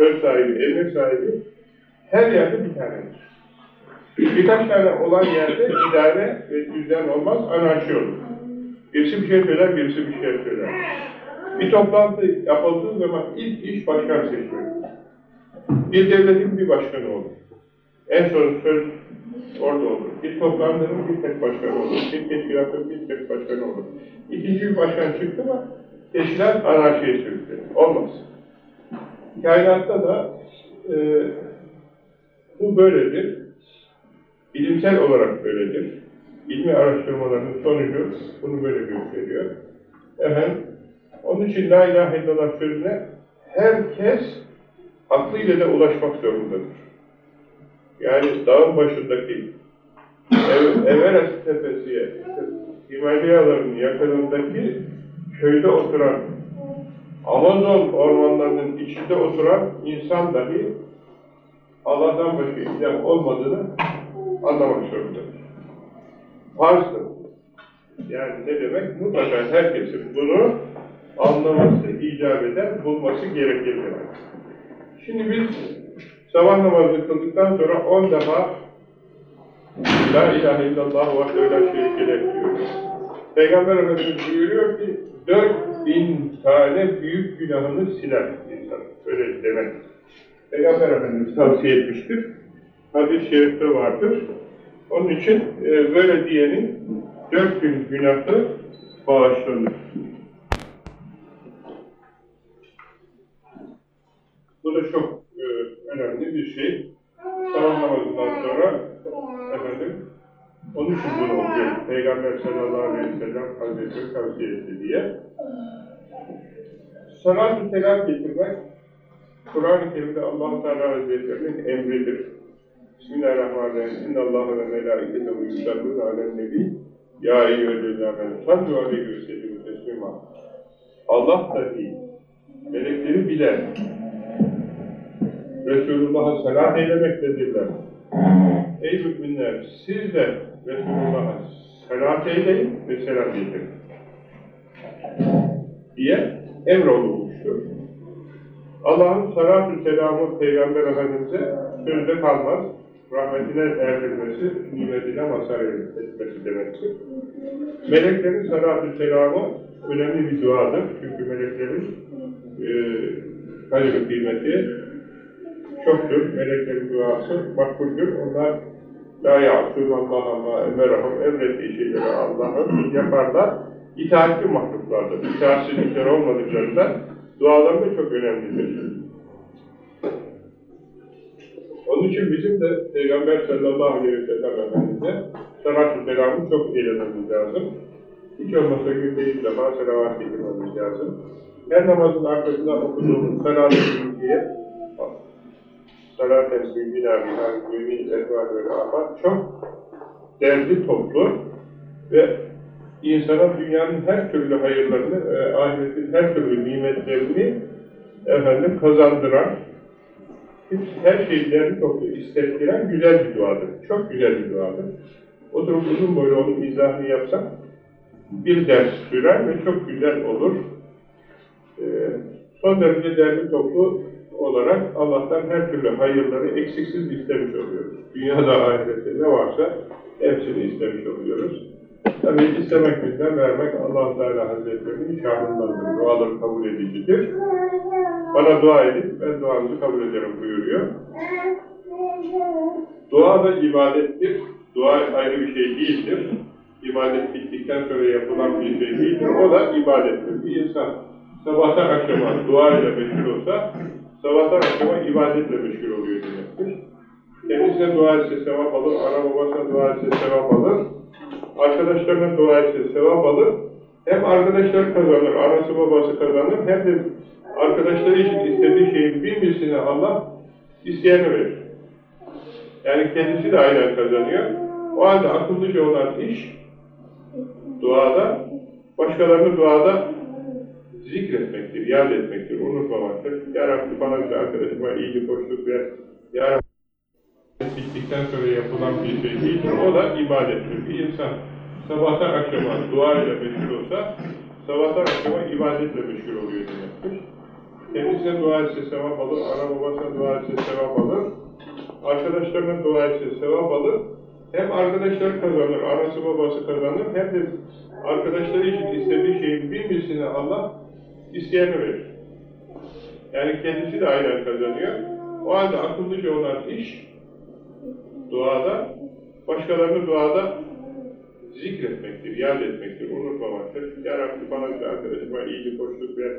Söz sahibi, emir sahibi her yerde bir tanedir. Birkaç tane olan yerde idare ve düzen olmaz, anarşi olur. Birisi bir şey söyler, birisi bir şey söyler. Bir toplantı yapıldığı zaman ilk iş başkan seçmek. Bir devletin bir başkanı olur. En son söz orada olur. Bir toplantının bir tek başkanı olur. Bir teşkilatın bir tek başkanı olur. İkinci bir başkan çıktı mı teşkilat anarşiye sürüklü. Olmaz. Kainatta da e, bu böyledir. Bilimsel olarak böyledir. İlmi araştırmaların sonucu bunu böyle gösteriyor. Efendim, onun için La ilahe illallah sözüne herkes aklıyla da ulaşmak zorundadır. Yani dağın başındaki Ev, Everest tepesiye, Himalayaların yakınındaki köyde oturan, Amazon ormanlarının içinde oturan insan dahi Allah'tan başka ilah olmadığını anlamak zorundadır. Farzdır. Yani ne demek? Mutlaka herkesin bunu anlaması icap eder, bulması gerekir demek. Şimdi biz sabah namazı kıldıktan sonra on defa La ilahe illallah ve öyle şerikeler diyoruz. Peygamber Efendimiz buyuruyor ki dört bin tane büyük günahını siler insan. Öyle demek. Peygamber Efendimiz tavsiye etmiştir. Hadis-i şerifte vardır. Onun için e, böyle diyenin dört bin günahı bağışlanır. Bu da çok e, önemli bir şey. Sabah namazından sonra efendim onun için bunu okuyor. Peygamber sallallahu aleyhi ve sellem Hazretleri tavsiye etti diye. Salat-ı selam getirmek Kur'an-ı Kerim'de allah Teala Hazretlerinin emridir. Bismillahirrahmanirrahim. İnna Allahe ve melâiketehu yusallûne alen nebi. Ya eyyühellezîne âmenû sallu aleyhi ve sellem teslîmâ. Allah dahi melekleri bilen Resulullah'a selam eylemektedirler. Ey müminler, siz de Resulullah'a selam eyleyin ve selam getirin. diye emrolunmuştur. Allah'ın salatü selamı Peygamber Efendimiz'e sözde kalmaz. rahmetine erdirmesi, nimetine mazhar etmesi demektir. Meleklerin salatü selamı önemli bir duadır. Çünkü meleklerin e, kadir kıymeti çoktur. Meleklerin duası makbuldür. Onlar La ya'sun Allah ama emerahum emrettiği şeyleri Allah'ın yaparlar. İtaatli mahluklardır. İtaatsizlikler olmadıklarında duaları da çok önemlidir. Onun için bizim de Peygamber sallallahu aleyhi ve sellem Efendimiz'e salatü selamı çok eğlenmemiz lazım. Hiç olmazsa günde ilk defa selavat getirmemiz lazım. Her namazın arkasından okuduğumuz salat-ı salat-ı mülkina bihan, mümin, ve rahmat çok derli toplu ve insana dünyanın her türlü hayırlarını, e, ahiretin her türlü nimetlerini efendim kazandıran, her şeyi derli toplu hissettiren güzel bir duadır. Çok güzel bir duadır. Oturup uzun boylu onun izahını yapsak bir ders sürer ve çok güzel olur. Ee, son derece derli toplu olarak Allah'tan her türlü hayırları eksiksiz istemiş oluyoruz. Dünyada ahirette ne varsa hepsini istemiş oluyoruz. Tabii istemek bizden vermek allah Teala Hazretlerinin şahındandır. Duaları kabul edicidir. Bana dua edin, ben duanızı kabul ederim buyuruyor. Dua da ibadettir. Dua ayrı bir şey değildir. İbadet bittikten sonra yapılan bir şey değildir. O da ibadettir. Bir insan sabahtan akşama dua ile meşgul olsa, sabahtan akşama ibadetle meşgul oluyor demektir. Kendisine dua etse sevap alır, ana babasına dua etse sevap alır, arkadaşlarına dua etse sevap alır. Hem arkadaşlar kazanır, anası babası kazanır, hem de arkadaşları için istediği şeyin bir Allah isteyene verir. Yani kendisi de aynen kazanıyor. O halde akıllıca olan iş, duada, başkalarını duada zikretmektir, yad etmektir, unutmamaktır. Ya Rabbi bana bir arkadaşıma iyilik, hoşluk ver. Ya Rabbi bittikten sonra yapılan bir şey değildir. O da ibadettir. Bir insan sabahtan akşama dua ile meşgul olsa, sabahtan akşama ibadetle meşgul oluyor demektir. Kendisine dua etse sevap alır, ana babasına dua etse sevap alır, arkadaşlarına dua etse sevap alır, hem arkadaşlar kazanır, anası babası kazanır, hem de arkadaşları için istediği şeyin bir misline Allah isteyene verir. Yani kendisi de aynen kazanıyor. O halde akıllıca olan iş, duada, başkalarını duada zikretmektir, yad etmektir, unutmamaktır. Ya Rabbi bana bir arkadaşıma iyilik, hoşluk ver.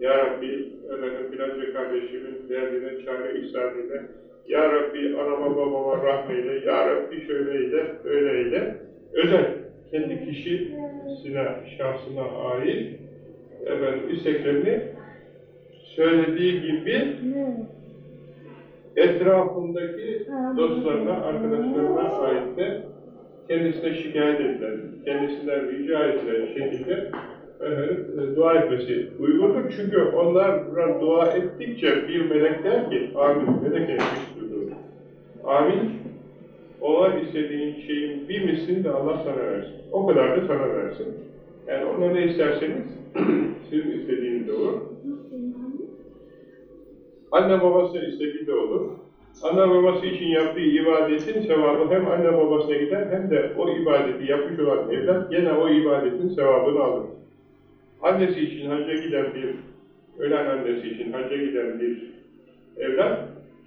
Ya Rabbi, efendim filanca kardeşimin derdine çare ihsan eyle. Ya Rabbi anama babama rahmeyle, Ya Rabbi şöyleyle, böyleyle. Özel, kendi kişisine, şahsına ait efendim, isteklerini söylediği gibi etrafındaki dostlarına, arkadaşlarına ait de kendisine şikayet edilen, kendisinden rica edilen şekilde efendim, e, dua etmesi uygundur. Çünkü onlara dua ettikçe bir melek der ki, amin, melek etmiş duyduğu. Amin, olan istediğin şeyin bir mislini de Allah sana versin. O kadar da sana versin. Yani ona ne isterseniz, [CLEARS THROAT] sizin istediğiniz de olur. Anne babası istediği de olur. Anne babası için yaptığı ibadetin sevabı hem anne babasına gider hem de o ibadeti yapmış olan evlat gene o ibadetin sevabını alır. Annesi için hacca giden bir, ölen annesi için hacca giden bir evlat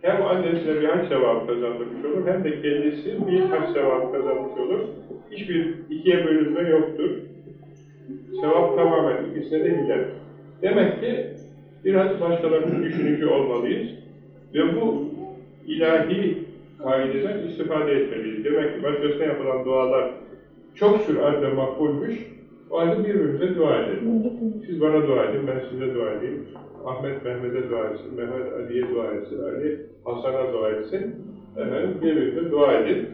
hem annesine bir hac sevabı kazandırmış olur hem de kendisi bir hac sevabı kazanmış olur. Hiçbir ikiye bölünme yoktur. Sevap tamamen ikisine de gider. Demek ki biraz başkalarının düşünücü olmalıyız ve bu ilahi kaideden istifade etmeliyiz. Demek ki başkasına yapılan dualar çok süratle makbulmuş, o halde birbirimize dua edelim. Siz bana dua edin, ben size dua edeyim. Ahmet Mehmet'e dua etsin, Mehmet Ali'ye dua etsin, Ali Hasan'a dua etsin. Efendim birbirimize dua edin.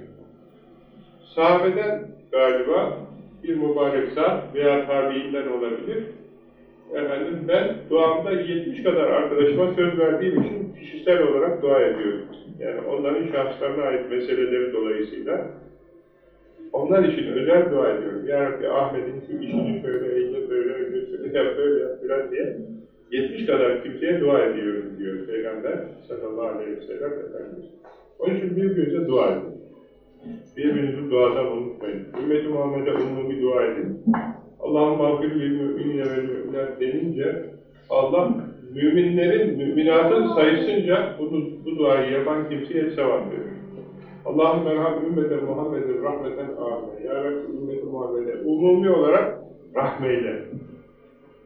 Sahabeden galiba bir mübarek zat veya tabiinden olabilir. Efendim ben duamda 70 kadar arkadaşıma söz verdiğim için kişisel olarak dua ediyorum. Yani onların şahslarına ait meseleleri dolayısıyla onlar için özel dua ediyorum. Ya Rabbi Ahmet'in şu işini şöyle eyle, böyle öyle, şöyle yap, böyle yap filan diye 70 kadar kimseye dua ediyorum diyor Peygamber sallallahu aleyhi ve sellem Efendimiz. Onun için birbirinize dua edin. Birbirinizi duadan unutmayın. Ümmet-i Muhammed'e umumi dua edin. Allah'ın mağfir lil müminine ve müminler denince Allah müminlerin, müminatın sayısınca bu, bu duayı yapan kimseye sevap verir. Allah'ın merham ümmete Muhammed'in rahmeten âme. Ya Rabbi ümmeti Muhammed'e umumi olarak rahmeyle.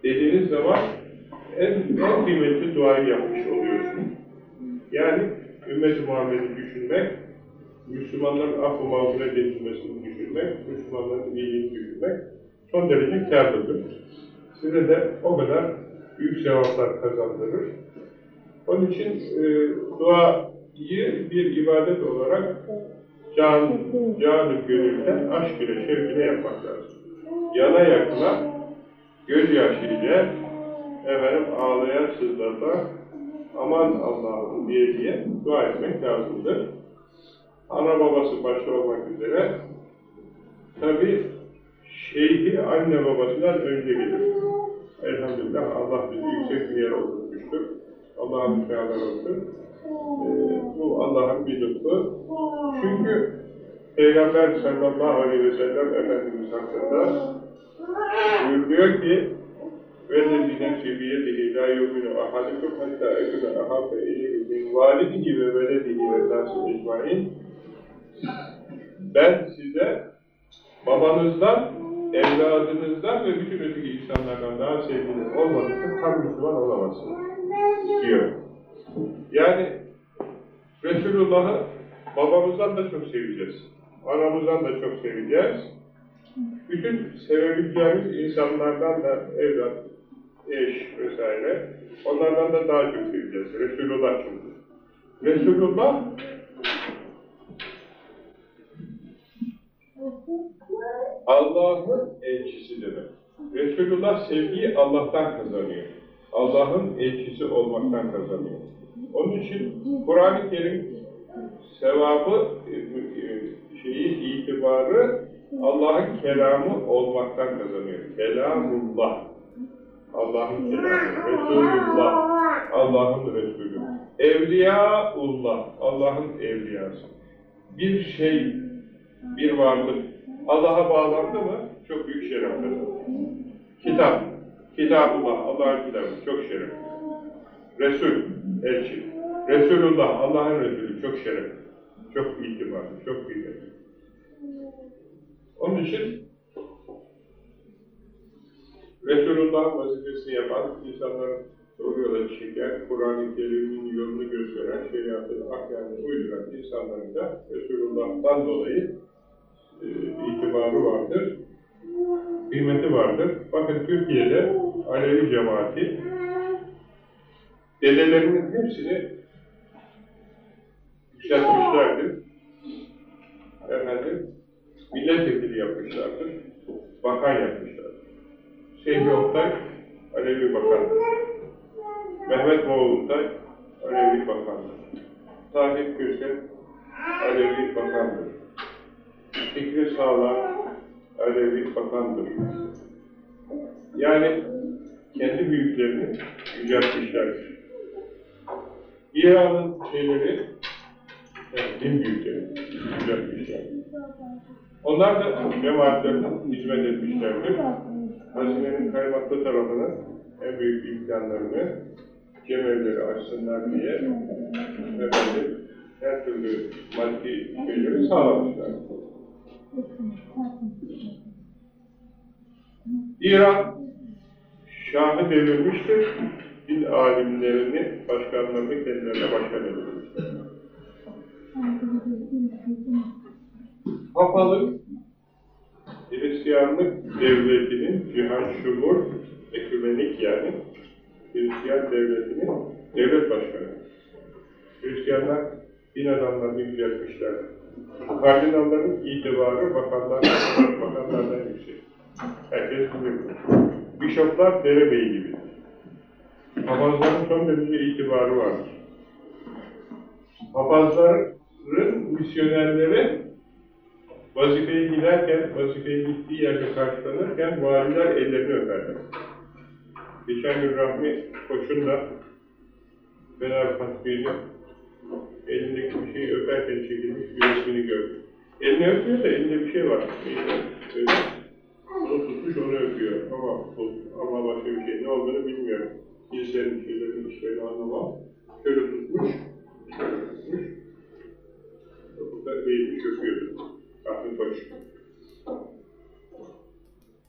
Dediğiniz zaman en, en kıymetli duayı yapmış oluyorsun. Yani ümmet-i Muhammed'i düşünmek, Müslümanların affı mağfiret edilmesini düşünmek, Müslümanların iyiliğini düşünmek son derece kârlıdır. Size de o kadar büyük sevaplar kazandırır. Onun için e, duayı bir ibadet olarak can, canı gönülden aşk ile, şevk ile yapmak lazım. Yana yakına, gözyaşı ile, efendim ağlayan sızlata, aman Allah'ım diye diye dua etmek lazımdır. Ana babası başta olmak üzere, tabi şeyhi anne babasından önce gelir. Elhamdülillah Allah bizi yüksek bir yere oturtmuştur. Allah'a mütealar olsun. Ee, bu Allah'ın bir lütfu. Çünkü Peygamber sallallahu aleyhi ve sellem Efendimiz hakkında buyuruyor ki وَالَّذِي نَفْسِ بِيَدِهِ لَا يُؤْمِنُ أَحَدُكُمْ حَتَّى أَكُنَ أَحَبَّ إِلَيْهِ مِنْ وَالِدِهِ وَوَلَدِهِ وَالنَّاسِ اِجْمَعِينَ Ben size babanızdan, evladınızdan ve bütün öteki insanlardan daha sevgili olmadıkça tam Müslüman olamazsınız diyor. Yani Resulullah'ı babamızdan da çok seveceğiz. Anamızdan da çok seveceğiz. Bütün sevebileceğimiz insanlardan da evlat, eş vesaire onlardan da daha çok seveceğiz. Resulullah çünkü. Resulullah Allah'ın elçisi demek. Resulullah sevgiyi Allah'tan kazanıyor. Allah'ın elçisi olmaktan kazanıyor. Onun için Kur'an-ı Kerim sevabı, e, e, şeyi, itibarı Allah'ın kelamı olmaktan kazanıyor. Kelamullah. Allah'ın kelamı. Resulullah. Allah'ın Resulü. Evliyaullah. Allah'ın evliyası. Bir şey, bir varlık Allah'a bağlandı mı çok büyük şeref. Kitap. Kitabullah. Allah'ın kitabı. Çok şeref. Resul. Elçi. Resulullah. Allah'ın Resulü. Çok şeref. Çok itibarlı. Çok kıymetli. Onun için Resulullah'ın vazifesini yapan, insanların doğru yola çeken, Kur'an-ı Kerim'in yolunu gösteren, şeriatını, ahkamını uyduran insanların da Resulullah'tan dolayı e, itibarı vardır, kıymeti vardır. Bakın Türkiye'de Alevi cemaati dedelerinin hepsini yükseltmişlerdir. Efendim, milletvekili yapmışlardır, bakan yapmışlardır. Seyfi Oktay, Alevi bakandır. Mehmet Moğoltay, Alevi bakandır. Tahir Köse, Alevi bakandır. Fikri Sağlam, Alevi bakandır. Yani kendi büyüklerini yüceltmişlerdir. İran'ın şeyleri, yani din büyükleri yüceltmişlerdir. Onlar da cemaatlerine hizmet etmişlerdir. Hazinenin kaymaklı tarafının en büyük imkanlarını cemevleri açsınlar diye efendim, her türlü maddi şeyleri sağlamışlar. İran Şahı devirmiştir. Din alimlerini, başkanlarını kendilerine başkan edilmiştir. Papalık, Hristiyanlık devletinin cihan şumur, ekümenik yani, Hristiyan devletinin devlet başkanı. Hristiyanlar din adamlarını yüceltmişler. Kardinalların itibarı bakanlardan, [COUGHS] bakanlardan yüksek. Herkes bilir. Bişoplar derebeyi gibi. Papazların son derece itibarı vardır. Papazların misyonerleri vazifeyi giderken, vazifeyi gittiği yerde karşılanırken valiler ellerini öperler. Geçen gün Rahmi Koç'un da Fener Fatih'iyle Elindeki bir şeyi öperken çekilmiş bir resmini gördüm. Elini öpüyor da elinde bir şey var. Böyle onu tutmuş onu öpüyor. Ama, ama başka bir şey ne olduğunu bilmiyorum. Cinslerin şeylerin işlerini anlamam. Şöyle tutmuş, şöyle tutmuş. Burada eğilmiş öpüyordu. Aklın başı.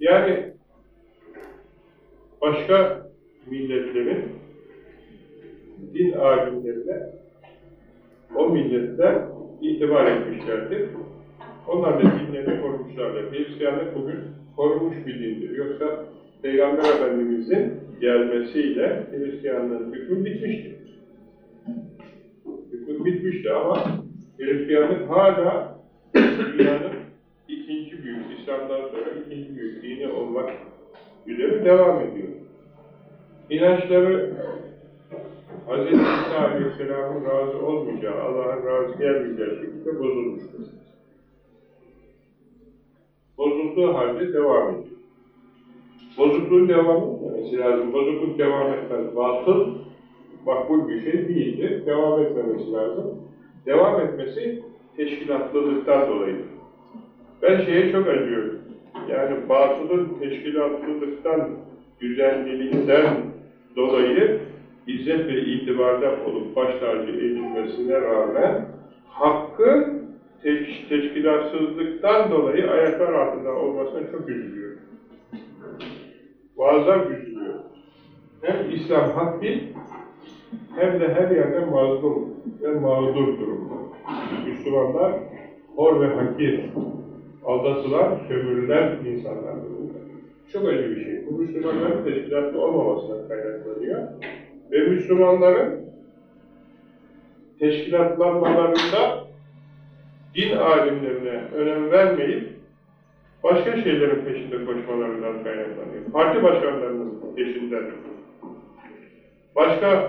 Yani başka milletlerin din alimlerine o milletler itibar etmişlerdir. Onlar da dinlerini korumuşlardır. Hristiyanlık bugün korunmuş bir dindir. Yoksa Peygamber Efendimiz'in gelmesiyle Hristiyanlığın hükmü bitmişti. Hükmü bitmişti ama Hristiyanlık hala dünyanın ikinci büyük, İslam'dan sonra ikinci büyük dini olmak üzere devam ediyor. İnançları Hz. İsa Aleyhisselam'ın razı olmayacağı, Allah'ın razı gelmeyeceği şekilde bozulmuştur. Bozulduğu halde devam ediyor. Bozukluğun devam etmemesi lazım. Bozukluk devam etmez. Batıl, makbul bir şey değildir. Devam etmemesi lazım. Devam etmesi teşkilatlılıktan dolayıdır. Ben şeye çok acıyorum. Yani batılın teşkilatlılıktan, düzenliliğinden dolayı izzet ve itibarda olup baş tacı edilmesine rağmen hakkı teş teşkilatsızlıktan dolayı ayaklar altında olmasına çok üzülüyorum. Muazzam üzülüyorum. Hem İslam hak değil, hem de her yerde mazlum ve mağdur durumda. Müslümanlar hor ve hakir, aldatılan, sömürülen insanlar durumda. Çok acı bir şey. Bu Müslümanların teşkilatlı olmamasına kaynaklanıyor. Ve Müslümanların teşkilatlanmalarında din alimlerine önem vermeyip başka şeylerin peşinde koşmalarından kaynaklanıyor. Parti başkanlarının peşinden, başka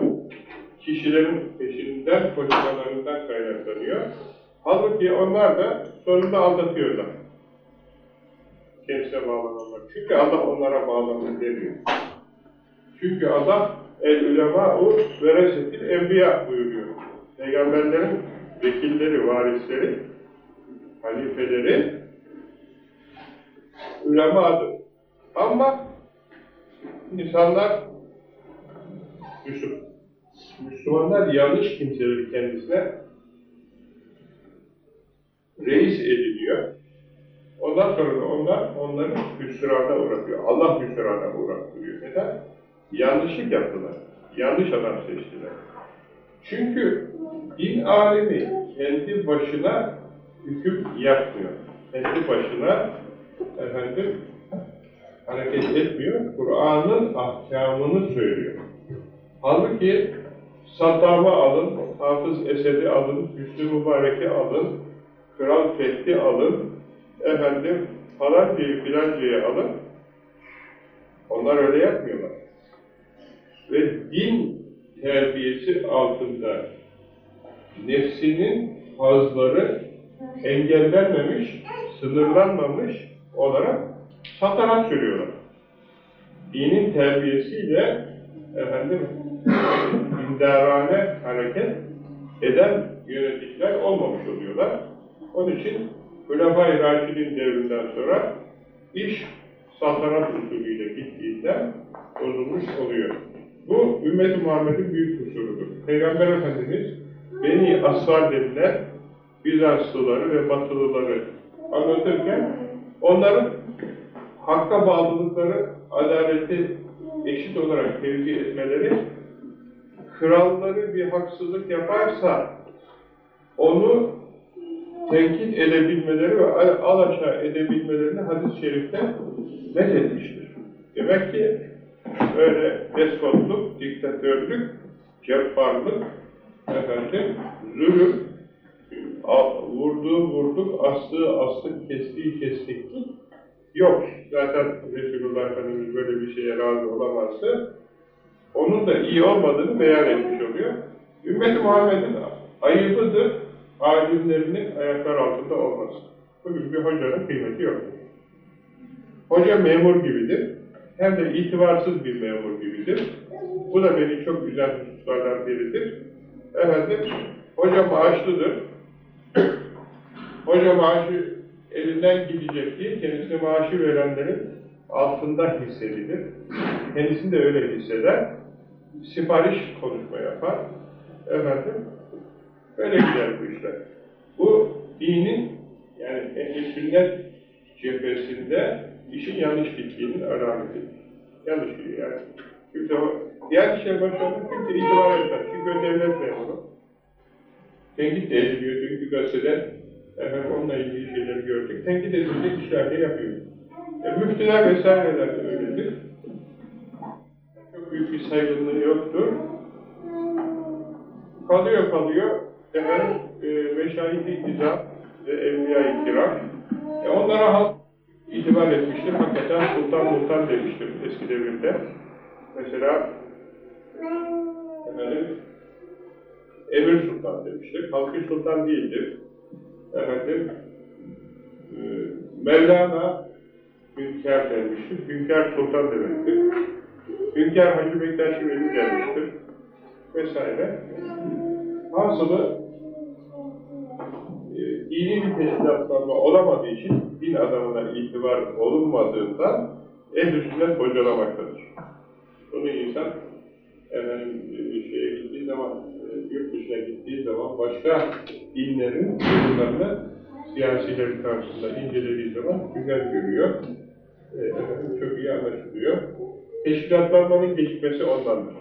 kişilerin peşinden koşmalarından kaynaklanıyor. Halbuki onlar da sonunda aldatıyorlar. Kendisine bağlananlar. Çünkü Allah onlara bağlanın demiyor. Çünkü Allah el ulemâ'u veresetil enbiya buyuruyor. Peygamberlerin vekilleri, varisleri, halifeleri ulemadır. Ama insanlar Müslüman, Müslümanlar yanlış kimseleri kendisine reis ediliyor. Ondan sonra onlar onları hüsrana uğratıyor. Allah hüsrana uğratıyor. Neden? Yanlışlık yaptılar. Yanlış adam seçtiler. Çünkü din alemi kendi başına hüküm yapmıyor. Kendi başına efendim hareket etmiyor. Kur'an'ın ahkamını söylüyor. Halbuki Saddam'ı alın, Hafız Esed'i alın, Hüsnü Mübarek'i alın, Kral Fethi alın, efendim falancayı filancayı alın. Onlar öyle yapmıyorlar. Ve din terbiyesi altında nefsinin hazları engellenmemiş, sınırlanmamış olarak satarak sürüyorlar. Dinin terbiyesiyle efendim dindarane hareket eden yöneticiler olmamış oluyorlar. Onun için Hulefai Raşid'in devrinden sonra iş saltanat usulüyle gittiğinden bozulmuş oluyor. Bu ümmet-i Muhammed'in büyük kusurudur. Peygamber Efendimiz Beni Asfar denilen Bizanslıları ve Batılıları anlatırken onların hakka bağlılıkları, adaleti eşit olarak tevzi etmeleri, kralları bir haksızlık yaparsa onu tenkit edebilmeleri ve al aşağı edebilmelerini hadis-i şerifte met etmiştir. Demek ki öyle despotluk, diktatörlük, cebbarlık, efendim, zulüm, vurduğu vurduk, astığı astık, kestiği kestiklik yok. Zaten Resulullah Efendimiz böyle bir şeye razı olamazdı. Onun da iyi olmadığını beyan etmiş oluyor. Ümmet-i Muhammed'in ayıbıdır, alimlerinin ayaklar altında olması. Bugün bir hocanın kıymeti yok. Hoca memur gibidir, hem de itibarsız bir memur gibidir. Bu da beni çok üzen hususlardan biridir. Efendim, Hoca maaşlıdır. [CLEARS THROAT] Hoca maaşı elinden gidecek diye kendisine maaşı verenlerin altında hissedilir. Kendisini de öyle hisseder. Sipariş konuşma yapar. Efendim, böyle gider bu işler. Bu dinin yani ehl sünnet cephesinde işin yanlış gittiğinin alameti. Yanlış gidiyor yani. Kimse o, diğer işler başlarında kimse itibar etmez. Çünkü devlet memuru. Tenkit de ediliyor. Dünkü gazetede efendim, onunla ilgili şeyleri gördük. Tenkit edilecek işler de yapıyor. E, müftüler vesaireler de öyledir. Çok büyük bir saygınlığı yoktur. Kalıyor kalıyor. Efendim, e, meşayih-i izam ve evliya-i. E, onlara halk itibar etmiştir. Hakikaten sultan sultan demiştir eski devirde. Mesela efendim, Emir Sultan demiştir. Halkı Sultan değildir. Efendim, e, Mevlana Hünkâr denmiştir. Hünkâr Sultan demektir. Hünkâr Hacı Bektaş Veli denmiştir. Vesaire. Hasılı dini bir teşkilatlanma olamadığı için din adamına itibar olunmadığından ehl-i sünnet bocalamaktadır. Bunu insan efendim, e, şeye gittiği zaman, e, yurt dışına gittiği zaman başka dinlerin yorumlarını siyasilerin karşısında incelediği zaman güzel görüyor. E, efendim, çok iyi anlaşılıyor. Teşkilatlanmanın gecikmesi ondandır.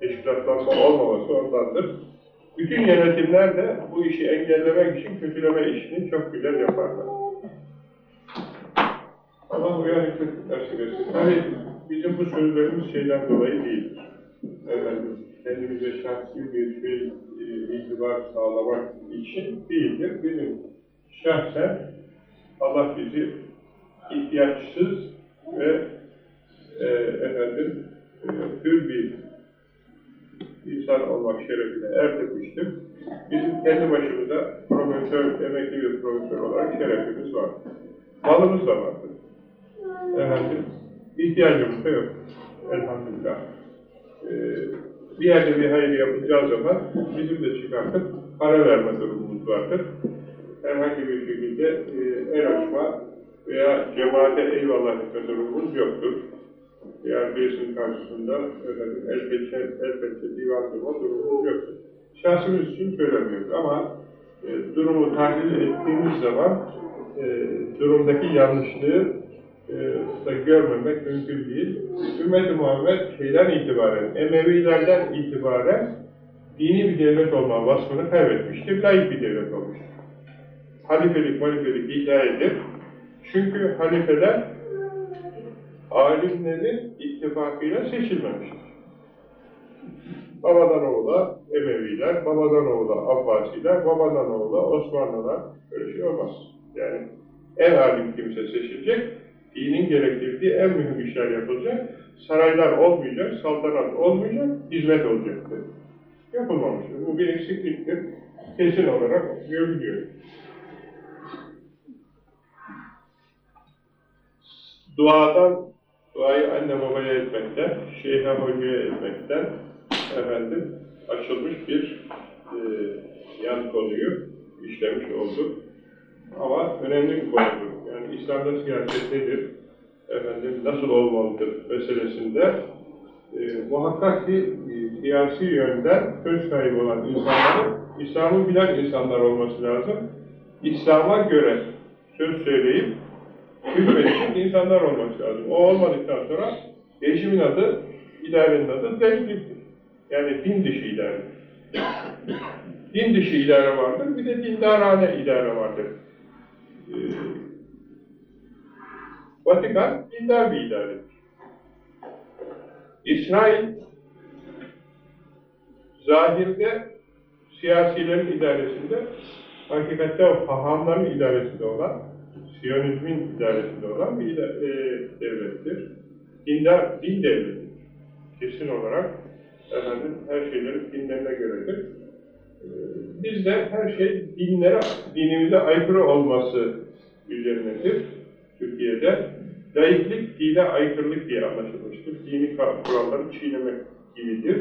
Teşkilatlanma olmaması ondandır. Bütün yönetimler de bu işi engellemek için kötüleme işini çok güzel yaparlar. Allah uyanıklık nasip etsin. Hani bizim bu sözlerimiz şeyden dolayı değildir. Efendim, kendimize şahsi bir şey e, itibar sağlamak için değildir. Bizim şahsen Allah bizi ihtiyaçsız ve e, efendim e, hür bir insan olmak şerefine erdirmiştir. Bizim kendi başımıza profesör, emekli bir profesör olarak şerefimiz var. Malımız da vardır. Efendim, ihtiyacımız da yok. Elhamdülillah. Ee, bir yerde bir hayır yapılacağı zaman bizim de çıkartıp para verme durumumuz vardır. Herhangi bir şekilde e, el açma veya cemaate eyvallah etme durumumuz yoktur. Yani birisinin karşısında efendim, elbette, elbette divan durma durumumuz yoktur. Şahsımız için söylemiyoruz ama e, durumu tahlil ettiğimiz zaman e, durumdaki yanlışlığı e, da görmemek mümkün değil. Ümmet-i Muhammed şeyden itibaren, Emevilerden itibaren dini bir devlet olma vasfını kaybetmiştir, layık bir devlet olmuştur. Halifelik, malifelik hikayedir. Çünkü halifeler alimlerin ittifakıyla seçilmemiştir. Babadan oğula Emeviler, babadan oğula Abbasiler, babadan oğula Osmanlılar. Öyle şey olmaz. Yani en alim kimse seçilecek, dinin gerektirdiği en mühim işler yapılacak, saraylar olmayacak, saltanat olmayacak, hizmet olacaktır. Yapılmamıştır. Bu bir eksikliktir. Kesin olarak görülüyor. Duadan, duayı anne babaya etmekten, şeyhe hocaya etmekten efendim açılmış bir e, yan konuyu işlemiş olduk. Ama önemli bir konudur. Yani İslam'da siyaset nedir? Efendim nasıl olmalıdır meselesinde e, muhakkak ki e, siyasi yönden söz sahibi olan insanların İslam'ı bilen insanlar olması lazım. İslam'a göre söz söyleyip hükmedecek insanlar olması lazım. O olmadıktan sonra rejimin adı, idarenin adı devletliktir. Yani din dışı idare. din dışı idare vardır, bir de dindarane idare vardır. Ee, Vatikan dindar bir idaredir. İsrail zahirde siyasilerin idaresinde hakikatte hahamların idaresinde olan Siyonizmin idaresinde olan bir e, devlettir. Dindar, din devletidir. Kesin olarak efendim, her şeylerin dinlerine göredir. E, biz de her şey dinlere, dinimize aykırı olması üzerinedir. Türkiye'de laiklik dine aykırılık diye anlaşılmıştır. Dini kuralları çiğnemek gibidir.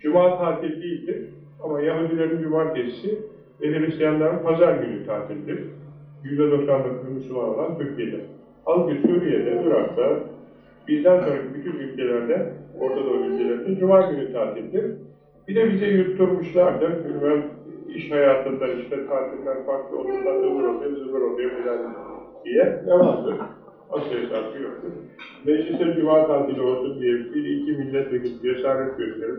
Cuma tatil değildir. Ama Yahudilerin cumartesi ve Hristiyanların pazar günü tatildir. %99 Müslüman olan Türkiye'de. Halbuki Suriye'de, Irak'ta, bizden sonraki bütün ülkelerde, Orta Doğu ülkelerinde Cuma günü tatildir. Bir de bize yutturmuşlardır. Bilmem iş hayatında işte tatiller farklı olduğunda ıvır oluyor, zıvır oluyor filan diye ne vardır? Asıl hesabı yoktur. Mecliste cuma tatili olsun diye bir iki milletvekili cesaret gösterir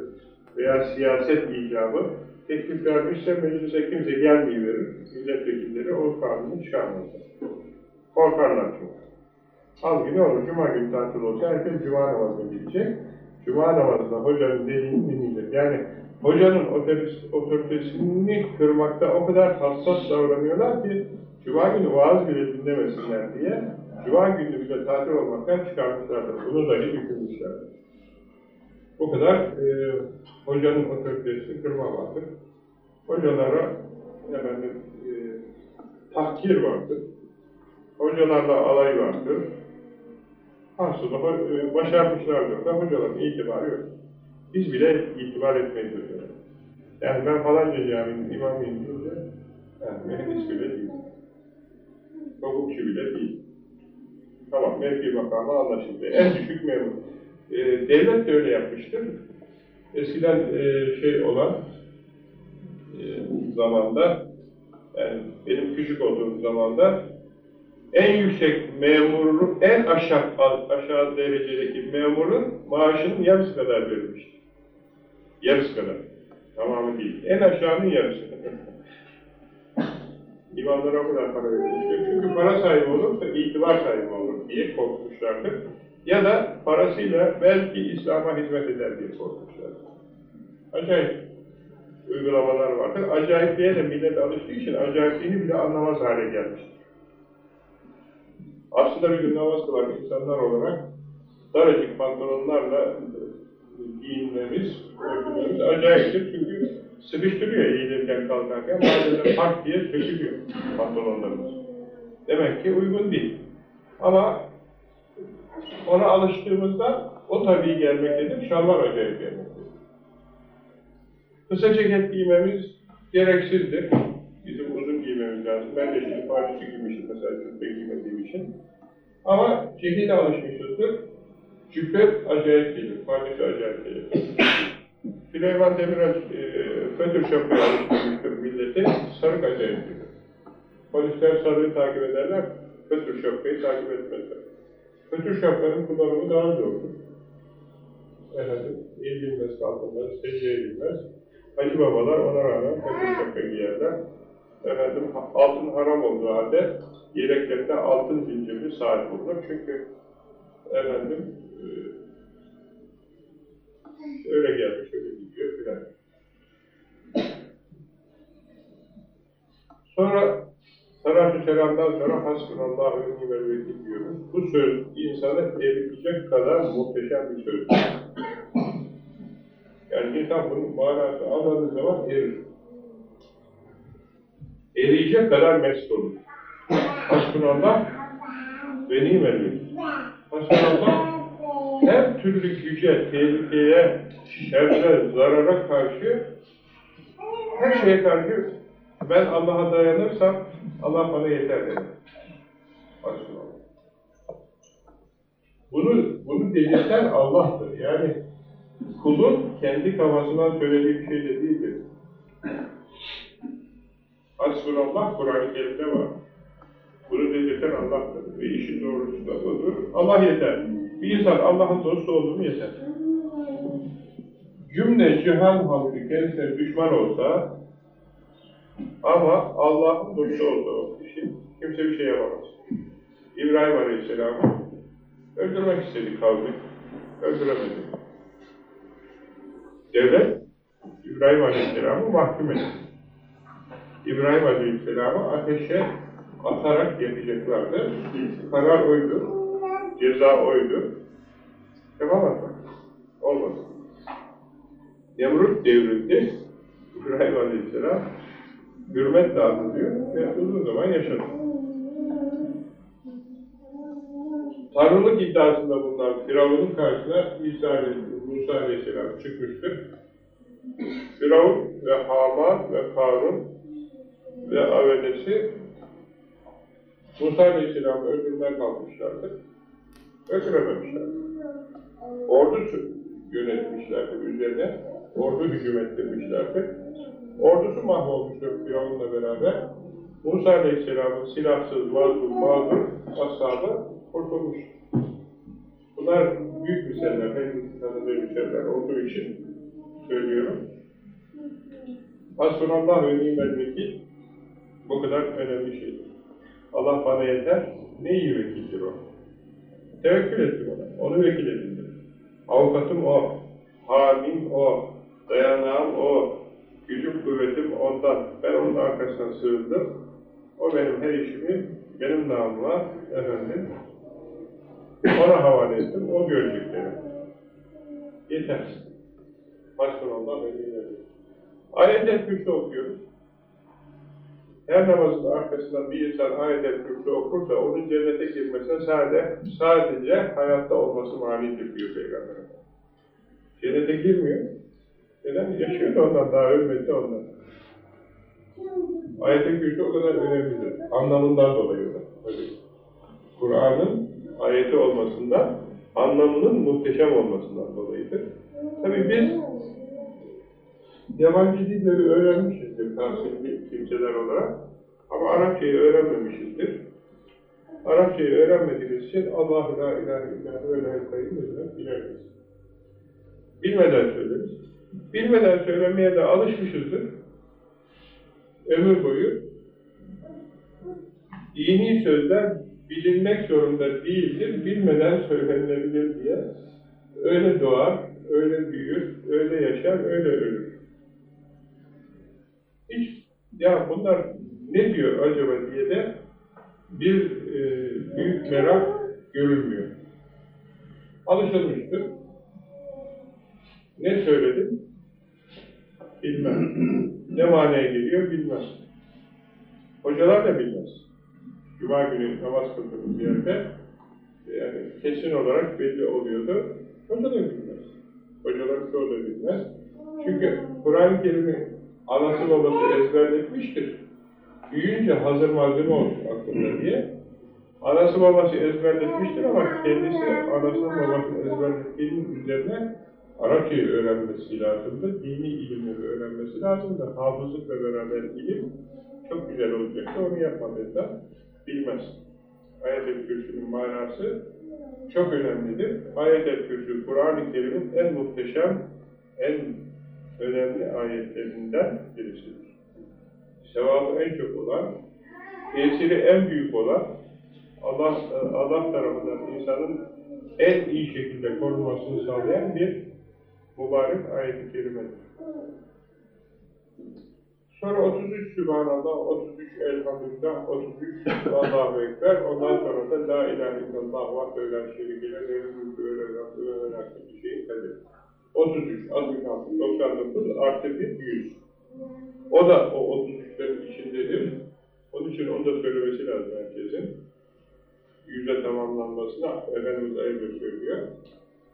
veya siyaset icabı teklif vermişse meclise kimse gelmeyiverir. Milletvekilleri o kanunu çıkarmazlar. Korkarlar çünkü. Halbuki ne olur? Cuma günü tatil olsa herkes cuma namazına gidecek. Cuma namazında hocanın dediğini dinleyecek. Yani hocanın otoritesini kırmakta o kadar hassas davranıyorlar ki Cuma günü vaaz bile dinlemesinler diye Cuma günü bile tatil olmaktan çıkarmışlardır. Bunu dahi düşünmüşlerdir. Bu kadar e, hocanın otoritesini kırmamaktır. Hocalara efendim, e, tahkir vardır. Hocalarla alay vardır. Aslında e, başarmışlardır da hocaların itibarı yok. Biz bile itibar etmeyiz hocalara. Yani ben falanca caminin imamıyım deyince, yani mühendis bile değil. Hukukçu bile değil. Tamam, mevki makamı anlaşıldı. En düşük memur. E, devlet de öyle yapmıştır. Eskiden e, şey olan e, zamanda, yani benim küçük olduğum zamanda en yüksek memurun, en aşağı aşağı derecedeki memurun maaşının yarısı kadar verilmiştir. Yarısı kadar. Tamamı değil. En aşağının yarısı. [LAUGHS] İmamlara o kadar para verilmiştir. Çünkü para sahibi olursa itibar sahibi olur diye korkmuşlardır. Ya da parasıyla belki İslam'a hizmet eder diye korkmuşlardır. Acayip uygulamalar vardır. Acayipliğe de millet alıştığı için acayipliğini bile anlamaz hale gelmiştir. Aslında bir gün namaz kılan insanlar olarak daracık pantolonlarla giyinmemiz, örtünmemiz acayiptir çünkü sıkıştırıyor eğilirken kalkarken bazen park diye sökülüyor pantolonlarımız. Demek ki uygun değil. Ama ona alıştığımızda o tabii gelmektedir, şalvar acayip gelmektedir. Kısa ceket giymemiz gereksizdir. Bizim uzun giymemiz lazım. Ben de şimdi parçası giymişim mesela cübbe giymediğim için. Ama cekete alışmışızdır. Cübbe acayip gelir, parçası acayip gelir. [LAUGHS] Süleyman Demirel e, FETÖ şapkaya alıştırmıştır milleti, sarık acayip gelir. Polisler sarığı takip ederler, FETÖ şapkayı takip etmezler. FETÖ şapkanın kullanımı daha zordur. Efendim, eğilmez, kalkınmaz, secdeye edilmez. Hacı babalar ona rağmen FETÖ şapka giyerler. Efendim, altın haram olduğu halde yeleklerinde altın zincirli saat bulunur. Çünkü efendim, e, öyle gelmiş, öyle gidiyor filan. Sonra Salatü selamdan sonra hasbunallahu nimel vekil diyoruz. Bu söz insanı eritecek kadar muhteşem bir söz. Yani insan bunun manasını anladığı zaman erir. Eriyecek kadar mest olur. Hasbunallah ve nimel vekil. Hasbunallah her türlü güce, tehlikeye, şerre, zarara karşı her şeye karşı ben Allah'a dayanırsam Allah bana yeter dedi. Hasbunallah. Bunu, bunu dedirten Allah'tır. Yani kulun kendi kafasından söylediği bir şey de değildir. Hasbunallah Kur'an-ı Kerim'de var. Bunu dedirten Allah'tır. Ve işin doğrusu da budur. Allah yeter. Bir insan Allah'ın dostu olduğunu yeter. Cümle cihan halkı kendisine düşman olsa ama Allah'ın dostu olsa o kişi kimse bir şey yapamaz. İbrahim Aleyhisselam'ı öldürmek istedi kavmi. Öldüremedi. Devlet İbrahim Aleyhisselam'ı mahkum etti. İbrahim Aleyhisselam'ı ateşe atarak yapacaklardı. Karar oydu. Ceza oydu. Yapamazlar. Olmadı. Nemrut devrildi. İbrahim Aleyhisselam hürmetle anılıyor ve uzun zaman yaşadı. Tanrılık iddiasında bulunan Firavun'un karşısına İsa Musa Aleyhisselam çıkmıştır. Firavun ve Haman ve Karun ve avelesi Musa Aleyhisselam'ı öldürmeye kalkmışlardı. Öldürememişlerdi. Ordu yönetmişlerdi üzerine. Ordu hücum ettirmişlerdi. Ordusu mahvolmuştu Firavun'la beraber. Musa Aleyhisselam'ın silahsız, mazlum, mağdur ashabı kurtulmuş. Bunlar büyük misaller, hepimizin tanıdığı misaller olduğu için söylüyorum. Hasbunallah ve nimel vekil bu kadar önemli şeydir. Allah bana yeter, ne iyi vekildir o. Tevekkül ettim ona, onu vekil edindim. Avukatım o, hamim o, dayanağım o, gücüm kuvvetim ondan. Ben onun arkasına sığındım. O benim her işimi, benim namıma, efendim, ona havale ettim, o görecek beni. Yeter. Hasbunallah nimel vekil. Ayet-el Kürsü okuyoruz. Her namazın arkasından bir insan ayet-el Kürsü okursa onun cennete girmesine sadece, sadece hayatta olması manidir diyor Peygamber. Cennete girmiyor. Neden? Yaşıyor da ondan, daha ölmedi de ondan. Ayet-el Kürsü o kadar önemlidir. Anlamından dolayı da. Kur'an'ın ayeti olmasından, anlamının muhteşem olmasından dolayıdır. Tabii biz Yabancı dilleri öğrenmişizdir tahsilli kimseler olarak ama Arapçayı öğrenmemişizdir. Arapçayı öğrenmediğimiz için Allah la ilahe illa ve la bilemeyiz. Bilmeden söyleriz. Bilmeden söylemeye de alışmışızdır. Ömür boyu dini sözler bilinmek zorunda değildir, bilmeden söylenilebilir diye öyle doğar, öyle büyür, öyle yaşar, öyle ölür. Hiç, ya bunlar ne diyor acaba diye de bir e, büyük merak görülmüyor. Alışılmıştır. Ne söyledim? Bilmem. Ne manaya geliyor bilmez. Hocalar da bilmez. Cuma günü namaz kıldığımız yerde yani kesin olarak belli oluyordu. Hoca da bilmez. Hocalar çoğu da bilmez. Çünkü Kur'an-ı Kerim'i anası babası ezberletmiştir. Büyüyünce hazır malzeme olsun aklında diye. Anası babası ezberletmiştir ama kendisi anasının babasının ezberlettiğinin üzerine Arapçayı öğrenmesi lazımdı, dini ilimleri öğrenmesi lazımdı. Hafızlıkla beraber ilim çok güzel olacaktı, onu yapmadığında bilmez. Ayet-el Kürsü'nün manası çok önemlidir. Ayet-el Kürsü, Kur'an-ı Kerim'in en muhteşem, en önemli ayetlerinden birisidir. Sevabı en çok olan, tesiri en büyük olan, Allah, Allah tarafından insanın en iyi şekilde korunmasını sağlayan bir mübarek ayet-i kerimedir. Sonra 33 Sübhanallah, 33 Elhamdülillah, 33 Allahu Ekber, ondan sonra da La ilahe illallah ve ölen şerikine levrakı ve velakı bir şeyin kadir. 33, 66, 99 artı 1, 100. O da o 33'lerin içindedir. Onun için onu da söylemesi lazım herkesin. Yüze tamamlanmasına Efendimiz ayrıca söylüyor.